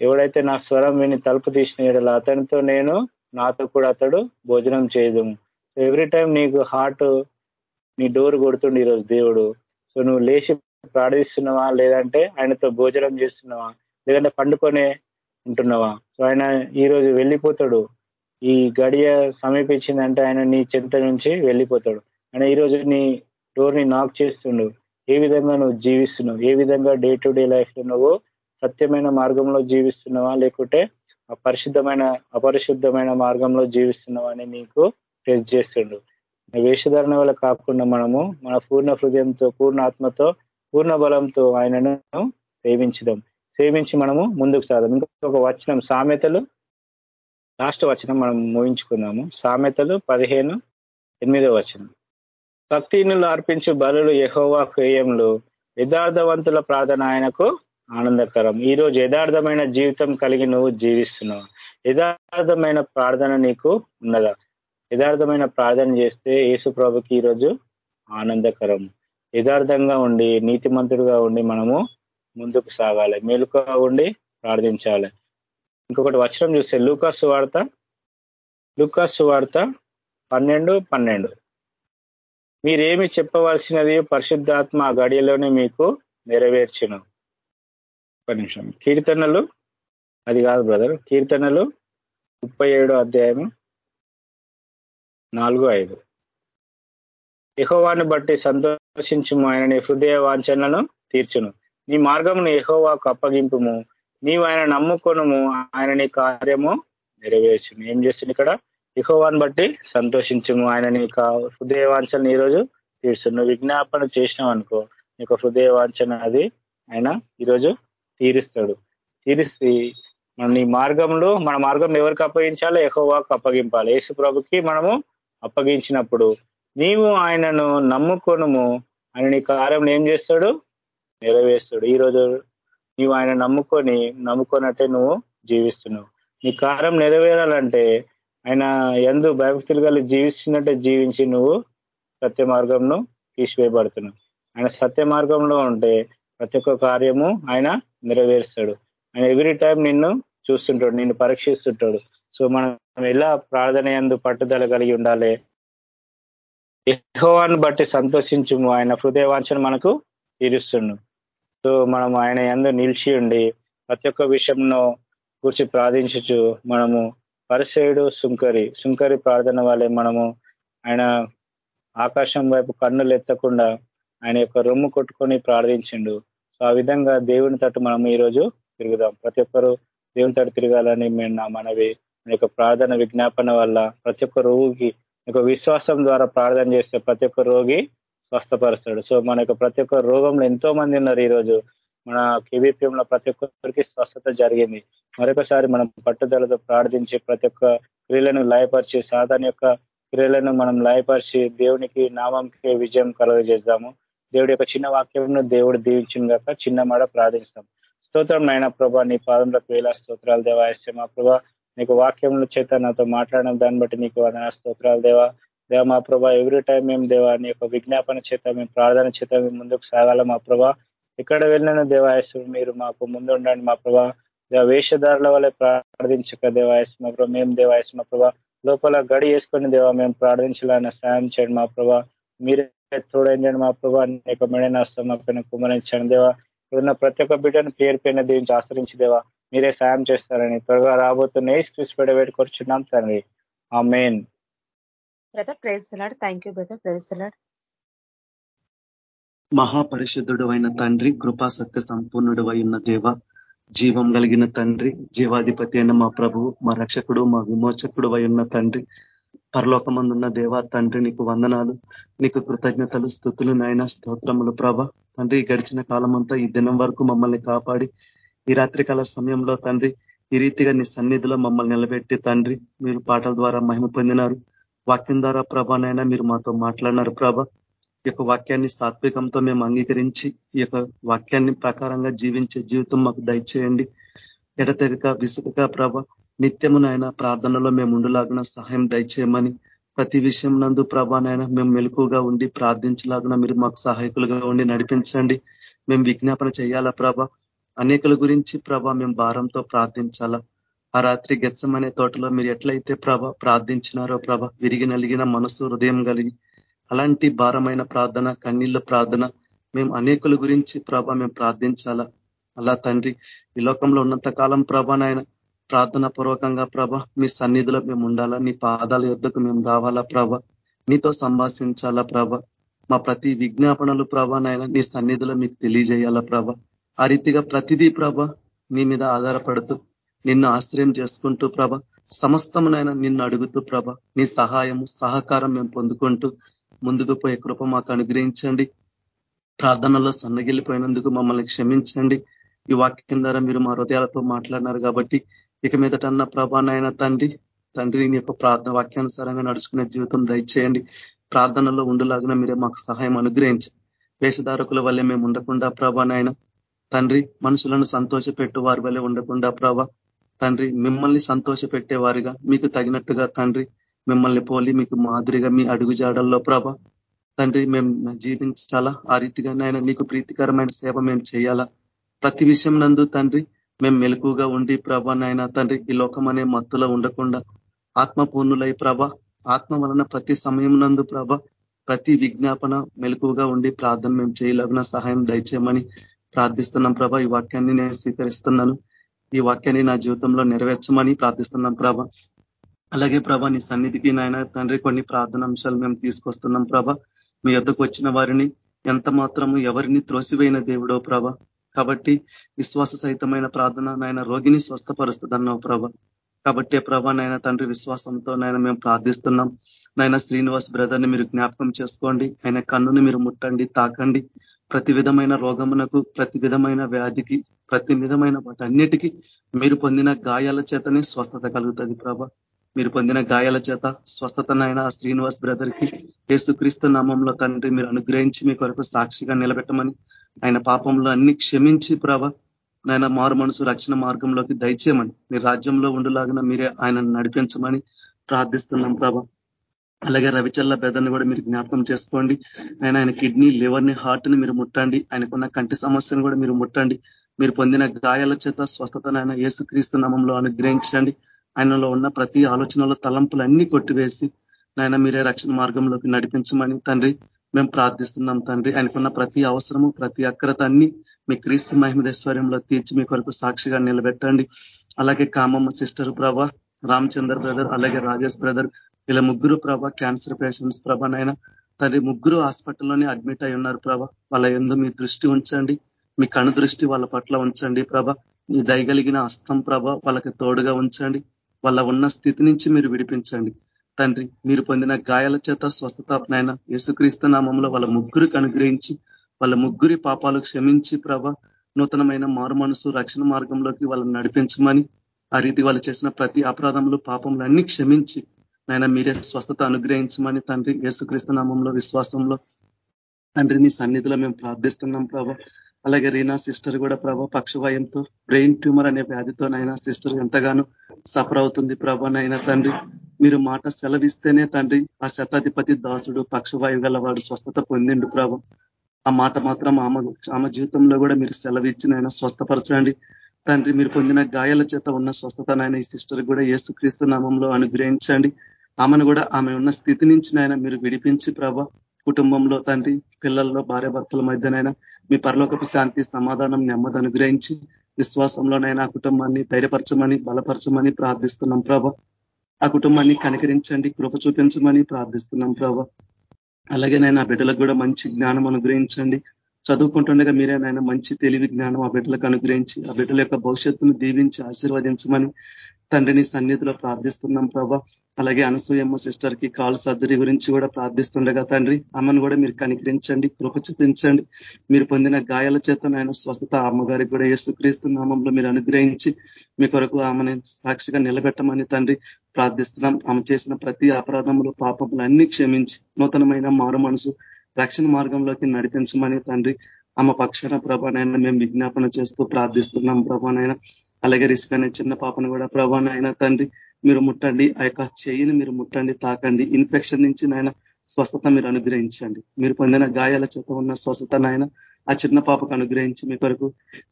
ఎవడైతే నా స్వరం విని తలుపు తీసిన అతనితో నేను నాతో కూడా అతడు భోజనం చేయదు ఎవ్రీ టైం నీకు హార్ట్ నీ డోర్ కొడుతుండు ఈరోజు దేవుడు. సో నువ్వు లేచి ప్రార్థిస్తున్నావా? లేదంటే ఆయనతో భోజనం చేస్తున్నావా? లేదంటే పండుకొనే ఉంటున్నావా? సో ఆయన ఈరోజు వెళ్ళిపోతాడు. ఈ గడియ సమీపించిందంటే ఆయన నీ చింత నుంచి వెళ్ళిపోతాడు. ఆయన ఈరోజు నీ డోర్ని నాక్ చేస్తుండు. ఏ విధంగా నువ్వు జీవిస్తున్నావు? ఏ విధంగా డే టు డే లైఫ్లో నువ్వు సత్యమైన మార్గంలో జీవిస్తున్నావా? లేకుంటే అపరిశుద్ధమైన అపరిశుద్ధమైన మార్గంలో జీవిస్తున్నావా అని నీకు టెస్ట్ చేస్తుండు. వేషధారణ వల్ల కాకుండా మనము మన పూర్ణ హృదయంతో పూర్ణ ఆత్మతో పూర్ణ బలంతో ఆయనను సేవించడం సేవించి మనము ముందుకు సాగం ఇంకొక వచనం సామెతలు. లాస్ట్ వచనం మనం ముగించుకున్నాము సామెతలు పదిహేను ఎనిమిదో వచనం. భక్తినులు అర్పించు బలులు యహోవా క్రియములు యథార్థవంతుల ప్రార్థన ఆయనకు ఆనందకరం. ఈ రోజు యథార్థమైన జీవితం కలిగి నువ్వు జీవిస్తున్నావు. యథార్థమైన ప్రార్థన నీకు ఉన్నదా? యథార్థమైన ప్రార్థన చేస్తే యేసు ప్రభుకి ఈరోజు ఆనందకరం. యథార్థంగా ఉండి నీతిమంతుడుగా ఉండి మనము ముందుకు సాగాలి మేలుగా ఉండి ప్రార్థించాలి. ఇంకొకటి వచనం చూస్తే లూకాసు వార్త లూకాసు వార్త పన్నెండు పన్నెండు. మీరేమి చెప్పవలసినది పరిశుద్ధాత్మ ఆ గడియలోనే మీకు నెరవేర్చును. ఒక నిమిషం. కీర్తనలు అది కాదు బ్రదర్ కీర్తనలు ముప్పై అధ్యాయము నాలుగు ఐదు. యహోవాను బట్టి సంతోషించుము. ఆయన నీ హృదయ వాంఛనలను తీర్చును. నీ మార్గమును యహోవాకు అప్పగింపుము. నీవు ఆయన నమ్ముకొనుము. ఆయన నీ కార్యము నెరవేర్చును. ఏం చేస్తుంది ఇక్కడ? యహోవాను బట్టి సంతోషించుము. ఆయన హృదయ హృదయవాంఛలను ఈరోజు తీర్చును. నువ్వు విజ్ఞాపన చేసినావు అనుకో నీకు హృదయ వాంఛన అది ఆయన ఈరోజు తీరుస్తాడు. తీరిస్తే మన నీ మార్గంలో మన మార్గం ఎవరికి అప్పగించాలో ఎహోవాకు అప్పగింపాలి. యేసు ప్రభుకి మనము అప్పగించినప్పుడు నీవు ఆయనను నమ్ముకొనుము. ఆయన నీ కార్యం ఏం చేస్తాడు? నెరవేరుస్తాడు. ఈరోజు నీవు ఆయన నమ్ముకొని నమ్ముకున్నట్టే నువ్వు జీవిస్తున్నావు. నీ కార్యం నెరవేరాలంటే ఆయన ఎందు భయభక్తులు కలిగి జీవిస్తున్నట్టే జీవించి నువ్వు సత్య మార్గంను తీసివేయబడుతున్నావు. ఆయన సత్య మార్గంలో ఉంటే ప్రతి ఒక్క కార్యము ఆయన నెరవేరుస్తాడు. ఆయన ఎవ్రీ టైం నిన్ను చూస్తుంటాడు నిన్ను పరీక్షిస్తుంటాడు. సో మనం ఎలా ప్రార్థన ఎందు పట్టుదల కలిగి ఉండాలి? యహోవాన్ని బట్టి సంతోషించము. ఆయన హృదయవాంఛను మనకు తీరుస్తుండు సో మనం ఆయన ఎందు నిలిచి ఉండి ప్రతి ఒక్క విషయంలో కూర్చి ప్రార్థించచ్చు మనము పరిసేయుడు సుంకరి. సుంకరి ప్రార్థన వల్లే మనము ఆయన ఆకాశం వైపు కన్నులు ఎత్తకుండా ఆయన యొక్క రొమ్ము కొట్టుకొని ప్రార్థించిండు. సో ఆ విధంగా దేవుని తట్టు మనం ఈరోజు తిరుగుదాం. ప్రతి ఒక్కరు దేవుని తట్టు తిరగాలని మేము నా మనవి. యొక్క ప్రార్థన విజ్ఞాపన వల్ల ప్రతి ఒక్క రోగికి యొక్క విశ్వాసం ద్వారా ప్రార్థన చేస్తే ప్రతి ఒక్క రోగి స్వస్థపరుస్తాడు. సో మన యొక్క ప్రతి ఒక్క రోగంలో ఎంతో మంది ఉన్నారు ఈరోజు. మన కేవీపీఎంలో ప్రతి ఒక్కరికి స్వస్థత జరిగింది. మరొకసారి మనం పట్టుదలతో ప్రార్థించి ప్రతి ఒక్క క్రియలను లయపరిచి సాధారణ యొక్క క్రియలను మనం లయపరిచి దేవునికి నామంకి విజయం కలుగజేద్దాము. దేవుడి యొక్క చిన్న వాక్యంను దేవుడు దీవించిన గాక చిన్న మాడ ప్రార్థిస్తాం. స్తోత్రం నాయన ప్రభా నీ పాదంలో వేల స్తోత్రాలు దేవా మా ప్రభా నీకు వాక్యముల చేత నాతో మాట్లాడడం దాన్ని బట్టి నీకు వందన స్తోత్రాలు దేవా. దేవ మా ప్రభా ఎవ్రీ టైం మేము దేవా నీ యొక్క విజ్ఞాపన చేత మేము ప్రార్థన చేత మేము ముందుకు సాగాల మా ప్రభా. ఎక్కడ వెళ్ళిన దేవాయసు మీరు మాకు ముందు ఉండండి మా ప్రభా. వేషధారుల వల్ల ప్రార్థించక దేవాయసు మా ప్రభా. మేము దేవాయసు మా ప్రభా. లోపల గడి వేసుకొని దేవా మేము ప్రార్థించాలని సాయం చేయండి మా ప్రభా. మీరే తోడైందండి మా ప్రభా. నీకు మెడైన మా పైన కుమరించండి దేవా. ఇప్పుడున్న ప్రతి ఒక్క బిడ్డను పేరు పైన దీవించి ఆశ్రయించి దేవా. మీరే సాయం చేస్తారని త్వరగా రాబోతున్న క్రిస్ పెడ వేడుకొచ్చున్నాం తండ్రి. ఆ main brother praise thank you brother praise మహాపరిశుద్ధుడు అయిన తండ్రి కృపా సత్య సంపూర్ణుడు అయిన దేవ జీవం కలిగిన తండ్రి జీవాధిపతి అయిన మా ప్రభువు మా రక్షకుడు మా విమోచకుడు ఉన్న తండ్రి పరలోకమందున్న దేవా తండ్రి నీకు వందనాలు నీకు కృతజ్ఞతలు స్థుతులు నాయన స్తోత్రములు ప్రభ. తండ్రి గడిచిన కాలమంతా ఈ దినం వరకు మమ్మల్ని కాపాడి ఈ రాత్రికాల సమయంలో తండ్రి ఈ రీతిగా నీ సన్నిధిలో మమ్మల్ని నిలబెట్టి తండ్రి మీరు పాటల ద్వారా మహిమ పొందినారు. వాక్యం ద్వారా ప్రభానైనా మీరు మాతో మాట్లాడినారు ప్రభ. ఈ యొక్క వాక్యాన్ని సాత్వికంతో మేము అంగీకరించి ఈ యొక్క వాక్యాన్ని ప్రకారంగా జీవించే జీవితం మాకు దయచేయండి. ఎడతెగక విసుగక ప్రభ నిత్యమునైనా ప్రార్థనలో మేము ఉండులాగిన సహాయం దయచేయమని ప్రతి విషయం నందు ప్రభానైనా మేము మెలుకుగా ఉండి ప్రార్థించలాగిన మీరు మాకు సహాయకులుగా ఉండి నడిపించండి. మేము విజ్ఞాపన చేయాలా ప్రభ? అనేకుల గురించి ప్రభ మేము భారంతో ప్రార్థించాలా? ఆ రాత్రి గెచ్చమనే తోటలో మీరు ఎట్లయితే ప్రభ ప్రార్థించినారో ప్రభ విరిగి నలిగిన మనసు హృదయం కలిగి అలాంటి భారమైన ప్రార్థన కన్నీళ్ళ ప్రార్థన మేము అనేకుల గురించి ప్రభ మేము ప్రార్థించాలా? అలా తండ్రి ఈ లోకంలో ఉన్నంత కాలం ప్రభ నాయన ప్రార్థన పూర్వకంగా ప్రభ మీ సన్నిధిలో మేము ఉండాలా? నీ పాదాల యుద్ధకు మేము రావాలా ప్రభ? నీతో సంభాషించాలా ప్రభ? మా ప్రతి విజ్ఞాపనలు ప్రభ నాయన నీ సన్నిధిలో మీకు తెలియజేయాలా ప్రభ? ఆ రీతిగా ప్రతిదీ ప్రభ నీ మీద ఆధారపడుతూ నిన్ను ఆశ్రయం చేసుకుంటూ ప్రభ సమస్తమునైనా నిన్ను అడుగుతూ ప్రభ నీ సహాయము సహకారం మేము పొందుకుంటూ ముందుకు పోయే కృప మాకు అనుగ్రహించండి. ప్రార్థనలో సన్నగిల్లిపోయినందుకు మమ్మల్ని క్షమించండి. ఈ వాక్యం ద్వారా మీరు మా హృదయాలతో మాట్లాడినారు కాబట్టి ఇక మీదటన్న ప్రభానైనా తండ్రి తండ్రి నీ యొక్క ప్రార్థన వాక్యానుసారంగా నడుచుకునే జీవితం దయచేయండి. ప్రార్థనలో ఉండులాగిన మీరే మాకు సహాయం అనుగ్రహించండి. వేషధారకుల వల్లే మేము ఉండకుండా ప్రభానైనా తండ్రి మనుషులను సంతోషపెట్టు వారి వల్లే ఉండకుండా ప్రభ తండ్రి మిమ్మల్ని సంతోష పెట్టేవారిగా మీకు తగినట్టుగా తండ్రి మిమ్మల్ని పోలి మీకు మాదిరిగా మీ అడుగు జాడల్లో ప్రభ తండ్రి మేము జీవించాలా? ఆ రీతిగా నాయన నీకు ప్రీతికరమైన సేవ మేము చేయాలా? ప్రతి విషయం నందు తండ్రి మేము మెలకుగా ఉండి ప్రభ నాయన తండ్రి ఈ లోకం అనే మత్తులో ఉండకుండా ఆత్మ పూర్ణులై ప్రభ ఆత్మ వలన ప్రతి సమయం నందు ప్రభ ప్రతి విజ్ఞాపన మెలకుగా ఉండి ప్రార్థన మేము చేయలేగిన సహాయం దయచేయమని ప్రార్థిస్తున్నాం ప్రభ ఈ వాక్యాన్ని నేను స్వీకరిస్తున్నాను. ఈ వాక్యాన్ని నా జీవితంలో నెరవేర్చమని ప్రార్థిస్తున్నాం ప్రభ. అలాగే ప్రభ నీ సన్నిధికి నాయన తండ్రి కొన్ని ప్రార్థన అంశాలు మేము తీసుకొస్తున్నాం ప్రభ. మీ యొద్దకు వచ్చిన వారిని ఎంత మాత్రము ఎవరిని త్రోసివేయిన దేవుడో ప్రభ. కాబట్టి విశ్వాస సహితమైన ప్రార్థన నాయన రోగిని స్వస్థపరుస్తుందన్నావు ప్రభ. కాబట్టి ప్రభా నాయన తండ్రి విశ్వాసంతో నాయన మేము ప్రార్థిస్తున్నాం. నాయన శ్రీనివాస్ బ్రదర్ని మీరు జ్ఞాపకం చేసుకోండి. ఆయన కన్నుని మీరు ముట్టండి తాకండి. ప్రతి విధమైన రోగమునకు ప్రతి విధమైన వ్యాధికి ప్రతి విధమైన వాటన్నిటికీ మీరు పొందిన గాయాల చేతనే స్వస్థత కలుగుతుంది ప్రభ. మీరు పొందిన గాయాల చేత స్వస్థతనైన ఆ శ్రీనివాస్ బ్రదర్కి యేసుక్రీస్తు నామంలో తండ్రి మీరు అనుగ్రహించి మీ కొరకు సాక్షిగా నిలబెట్టమని ఆయన పాపంలో అన్ని క్షమించి ప్రభ. నాయన మారు మనసు రక్షణ మార్గంలోకి దయచేయమని మీ రాజ్యంలో ఉండులాగిన మీరే ఆయనను నడిపించమని ప్రార్థిస్తున్నాం ప్రభ. అలాగే రవిచల్ల బెదర్ని కూడా మీరు జ్ఞాపకం చేసుకోండి. ఆయన ఆయన కిడ్నీ లివర్ని హార్ట్ని మీరు ముట్టండి. ఆయనకున్న కంటి సమస్యను కూడా మీరు ముట్టండి. మీరు పొందిన గాయాల చేత స్వస్థతను ఆయన ఏసుక్రీస్తు నామంలో అనుగ్రహించండి. ఆయనలో ఉన్న ప్రతి ఆలోచనలో తలంపులన్నీ కొట్టివేసి నాయన మీరే రక్షణ మార్గంలోకి నడిపించమని తండ్రి మేము ప్రార్థిస్తున్నాం తండ్రి. ఆయనకున్న ప్రతి అవసరము ప్రతి అక్రత అన్ని మీ క్రీస్తు మహిమదేశ్వర్యంలో తీర్చి మీ కొరకు సాక్షిగా నిలబెట్టండి. అలాగే కామమ్మ సిస్టర్ ప్రభ రామచందర్ బ్రదర్ అలాగే రాజేష్ బ్రదర్ వీళ్ళ ముగ్గురు ప్రభ క్యాన్సర్ పేషెంట్స్ ప్రభ నాయన తండ్రి ముగ్గురు హాస్పిటల్లోనే అడ్మిట్ అయి ఉన్నారు ప్రభ. వాళ్ళ ఎందు మీ దృష్టి ఉంచండి మీ కను దృష్టి వాళ్ళ పట్ల ఉంచండి ప్రభ. మీ దయగలిగిన అస్తం ప్రభ వాళ్ళకి తోడుగా ఉంచండి. వాళ్ళ ఉన్న స్థితి నుంచి మీరు విడిపించండి. తండ్రి మీరు పొందిన గాయాల చేత స్వస్థత నాయన యేసుక్రీస్తు నామంలో వాళ్ళ ముగ్గురికి అనుగ్రహించి వాళ్ళ ముగ్గురి పాపాలు క్షమించి ప్రభ నూతనమైన మారు మనసు రక్షణ మార్గంలోకి వాళ్ళని నడిపించమని ఆ రీతి వాళ్ళు చేసిన ప్రతి అపరాధములు పాపములు అన్ని క్షమించి నాయన మీరే స్వస్థత అనుగ్రహించమని తండ్రి యేసుక్రీస్తు నామంలో విశ్వాసంలో తండ్రి నీ సన్నిధిలో మేము ప్రార్థిస్తున్నాం ప్రభా. అలాగే రీనా సిస్టర్ కూడా ప్రభా పక్షవాయంతో బ్రెయిన్ ట్యూమర్ అనే వ్యాధితో నైనా సిస్టర్ ఎంతగానో సఫర్ అవుతుంది ప్రభా నైనా తండ్రి. మీరు మాట సెలవిస్తేనే తండ్రి ఆ శతాధిపతి దాసుడు పక్షవాయు గలవాడు స్వస్థత పొందిండు ప్రభా. ఆ మాట మాత్రం ఆమె ఆమె జీవితంలో కూడా మీరు సెలవిచ్చి నాయన స్వస్థపరచండి. తండ్రి మీరు పొందిన గాయాల చేత ఉన్న స్వస్థత నాయన ఈ సిస్టర్ కూడా ఏసుక్రీస్తు నామంలో అనుగ్రహించండి. ఆమెను కూడా ఆమె ఉన్న స్థితి నుంచి నాయన మీరు విడిపించి ప్రభ కుటుంబంలో తండ్రి పిల్లల్లో భార్య భర్తల మధ్యనైనా మీ పరలోకపు శాంతి సమాధానం నెమ్మది అనుగ్రహించి విశ్వాసంలోనైనా ఆ కుటుంబాన్ని ధైర్యపరచమని బలపరచమని ప్రార్థిస్తున్నాం ప్రభ. ఆ కుటుంబాన్ని కనికరించండి కృప చూపించమని ప్రార్థిస్తున్నాం ప్రభ. అలాగే నేను ఆ బిడ్డలకు కూడా మంచి జ్ఞానం అనుగ్రహించండి. చదువుకుంటుండగా మీరే నాయన మంచి తెలివి జ్ఞానం ఆ బిడ్డలకు అనుగ్రహించి ఆ బిడ్డల యొక్క భవిష్యత్తును దీవించి ఆశీర్వదించమని తండ్రిని సన్నిధిలో ప్రార్థిస్తున్నాం ప్రభా. అలాగే అనసూయమ్మ సిస్టర్కి కాల్ సర్జరీ గురించి కూడా ప్రార్థిస్తుండగా తండ్రి అమ్మను కూడా మీరు కనికరించండి కృప చూపించండి. మీరు పొందిన గాయాల చేత నాయన స్వస్థత అమ్మగారికి కూడా యేసుక్రీస్తు నామంలో మీరు అనుగ్రహించి మీ కొరకు ఆమెను సాక్షిగా నిలబెట్టమని తండ్రి ప్రార్థిస్తున్నాం. ఆమె చేసిన ప్రతి అపరాధములు పాపములు అన్ని క్షమించి నూతనమైన మారు మనసు రక్షణ మార్గంలోకి నడిపించమని తండ్రి. ఆమె పక్షాన ప్రభానైనా మేము విజ్ఞాపన చేస్తూ ప్రార్థిస్తున్నాం ప్రభానైనా అలాగే రిస్క్ అనే చిన్న పాపను కూడా ప్రభానైనా తండ్రి మీరు ముట్టండి. ఆ యొక్క చెయ్యిని మీరు ముట్టండి తాకండి. ఇన్ఫెక్షన్ నుంచి నాయన స్వస్థత మీరు అనుగ్రహించండి. మీరు పొందిన గాయాల చేత ఉన్న స్వస్థత నాయన ఆ చిన్న పాపకు అనుగ్రహించి మీ కొరకు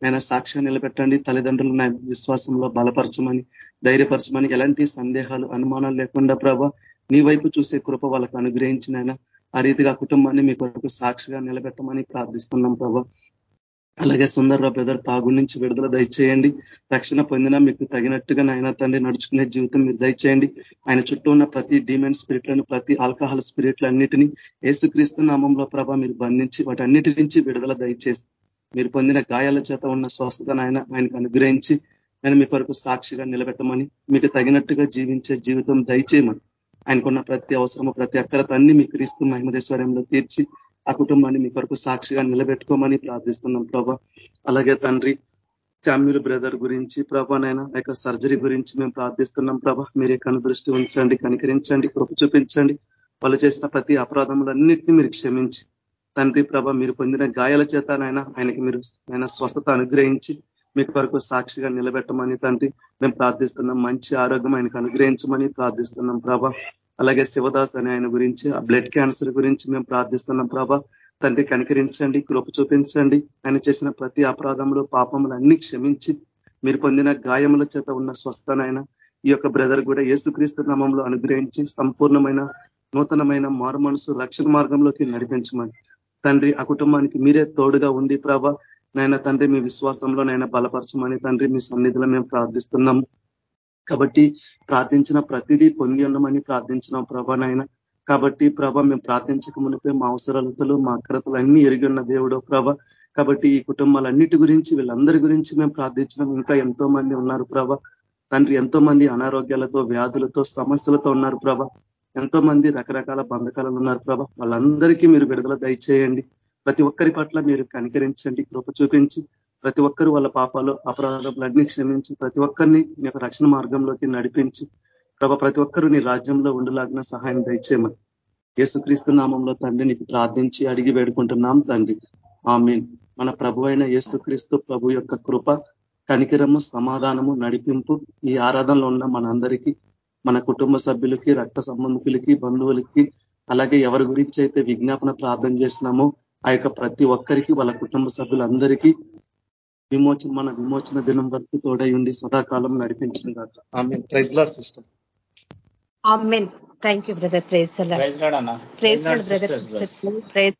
ఆయన సాక్ష్యం నిలబెట్టండి. తల్లిదండ్రులు నాయన విశ్వాసంలో బలపరచమని ధైర్యపరచమని ఎలాంటి సందేహాలు అనుమానాలు లేకుండా ప్రభా నీ వైపు చూసే కృప వాళ్ళకు అనుగ్రహించినైనా ఆ రీతిగా కుటుంబాన్ని మీ కొరకు సాక్షిగా నిలబెట్టమని ప్రార్థిస్తున్నాం ప్రభా. అలాగే సుందర్రావు బ్రదర్ తాగు నుంచి విడుదల దయచేయండి. రక్షణ పొందినా మీకు తగినట్టుగా నాయన తండ్రి నడుచుకునే జీవితం మీరు దయచేయండి. ఆయన చుట్టూ ఉన్న ప్రతి డిమెంట్ స్పిరిట్లను ప్రతి ఆల్కహాల్ స్పిరిట్లు అన్నిటినీ ఏసుక్రీస్తు నామంలో ప్రభ మీరు బంధించి వాటన్నిటి నుంచి విడుదల దయచేసి మీరు పొందిన గాయాల చేత ఉన్న స్వస్థతను ఆయన ఆయనకు అనుగ్రహించి ఆయన మీ కొరకు సాక్షిగా నిలబెట్టమని మీకు తగినట్టుగా జీవించే జీవితం దయచేయమని ఆయనకున్న ప్రతి అవసరము ప్రతి అక్కరత అన్ని మీ క్రీస్తు మహిమదేశ్వర్యంలో తీర్చి ఆ కుటుంబాన్ని మీ కొరకు సాక్షిగా నిలబెట్టుకోమని ప్రార్థిస్తున్నాం ప్రభా. అలాగే తండ్రి శామ్యుల్ బ్రదర్ గురించి ప్రభానైనా యొక్క సర్జరీ గురించి మేము ప్రార్థిస్తున్నాం ప్రభా. మీరే కనుదృష్టి ఉంచండి కనికరించండి కృప చూపించండి. వాళ్ళు చేసిన ప్రతి అపరాధములన్నింటినీ మీరు క్షమించి తండ్రి ప్రభ మీరు పొందిన గాయాల చేత నాయన ఆయనకి మీరు ఆయన స్వస్థత అనుగ్రహించి మీ కొరకు సాక్షిగా నిలబెట్టమని తండ్రి మేము ప్రార్థిస్తున్నాం. మంచి ఆరోగ్యం ఆయనకు అనుగ్రహించమని ప్రార్థిస్తున్నాం ప్రభ. అలాగే శివదాస్ అని ఆయన గురించి ఆ బ్లడ్ క్యాన్సర్ గురించి మేము ప్రార్థిస్తున్నాం ప్రభా. తండ్రి కనికరించండి కృప చూపించండి. ఆయన చేసిన ప్రతి అపరాధములు పాపములు అన్ని క్షమించి మీరు పొందిన గాయముల చేత ఉన్న స్వస్థనైన ఈ యొక్క బ్రదర్ కూడా ఏసుక్రీస్తు నామంలో అనుగ్రహించి సంపూర్ణమైన నూతనమైన మారు మనసు రక్షణ మార్గంలోకి నడిపించమని. తండ్రి ఆ కుటుంబానికి మీరే తోడుగా ఉండి ప్రభ. నైనా తండ్రి మీ విశ్వాసంలో నైనా బలపరచమని తండ్రి మీ సన్నిధిలో మేము ప్రార్థిస్తున్నాము. కాబట్టి ప్రార్థించిన ప్రతిదీ పొంది ఉండమని ప్రార్థించిన ప్రభానైనా కాబట్టి ప్రభ మేము ప్రార్థించక మునిపే మా అవసరాలతలు మా అక్రతలు అన్ని ఎరిగి ఉన్న దేవుడు ప్రభ. కాబట్టి ఈ కుటుంబాలన్నిటి గురించి వీళ్ళందరి గురించి మేము ప్రార్థించినాం. ఇంకా ఎంతో మంది ఉన్నారు ప్రభ. తండ్రి ఎంతో మంది అనారోగ్యాలతో వ్యాధులతో సమస్యలతో ఉన్నారు ప్రభ. ఎంతో మంది రకరకాల బంధకాలలో ఉన్నారు ప్రభ. వాళ్ళందరికీ మీరు విడుదల దయచేయండి. ప్రతి ఒక్కరి పట్ల మీరు కనికరించండి కృప చూపించి ప్రతి ఒక్కరు వాళ్ళ పాపాలు అపరాధములన్నీ క్షమించి ప్రతి ఒక్కరిని నీ యొక్క రక్షణ మార్గంలోకి నడిపించి ప్రభా ప్రతి ఒక్కరు నీ రాజ్యంలో ఉండలాగిన సహాయం దయచేయమని. యేసుక్రీస్తు నామంలో తండ్రిని ప్రార్థించి అడిగి వేడుకుంటున్నాం తండ్రి. ఆమె మన ప్రభు అయిన యేసుక్రీస్తు ప్రభు యొక్క కృప కనికిరము సమాధానము నడిపింపు ఈ ఆరాధనలో ఉన్న మనందరికీ మన కుటుంబ సభ్యులకి రక్త సంబంధికులకి బంధువులకి అలాగే ఎవరి గురించి అయితే విజ్ఞాపన ప్రార్థన చేసినామో ఆ యొక్క ప్రతి ఒక్కరికి వాళ్ళ కుటుంబ సభ్యులందరికీ విమోచన మన విమోచన దినం వరకు తోడై ఉండి సదాకాలం నడిపించిన కాక ఆమె praise lord sister thank you brother praise praise lord అన్న. Praise brother praise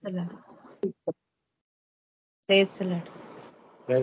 praise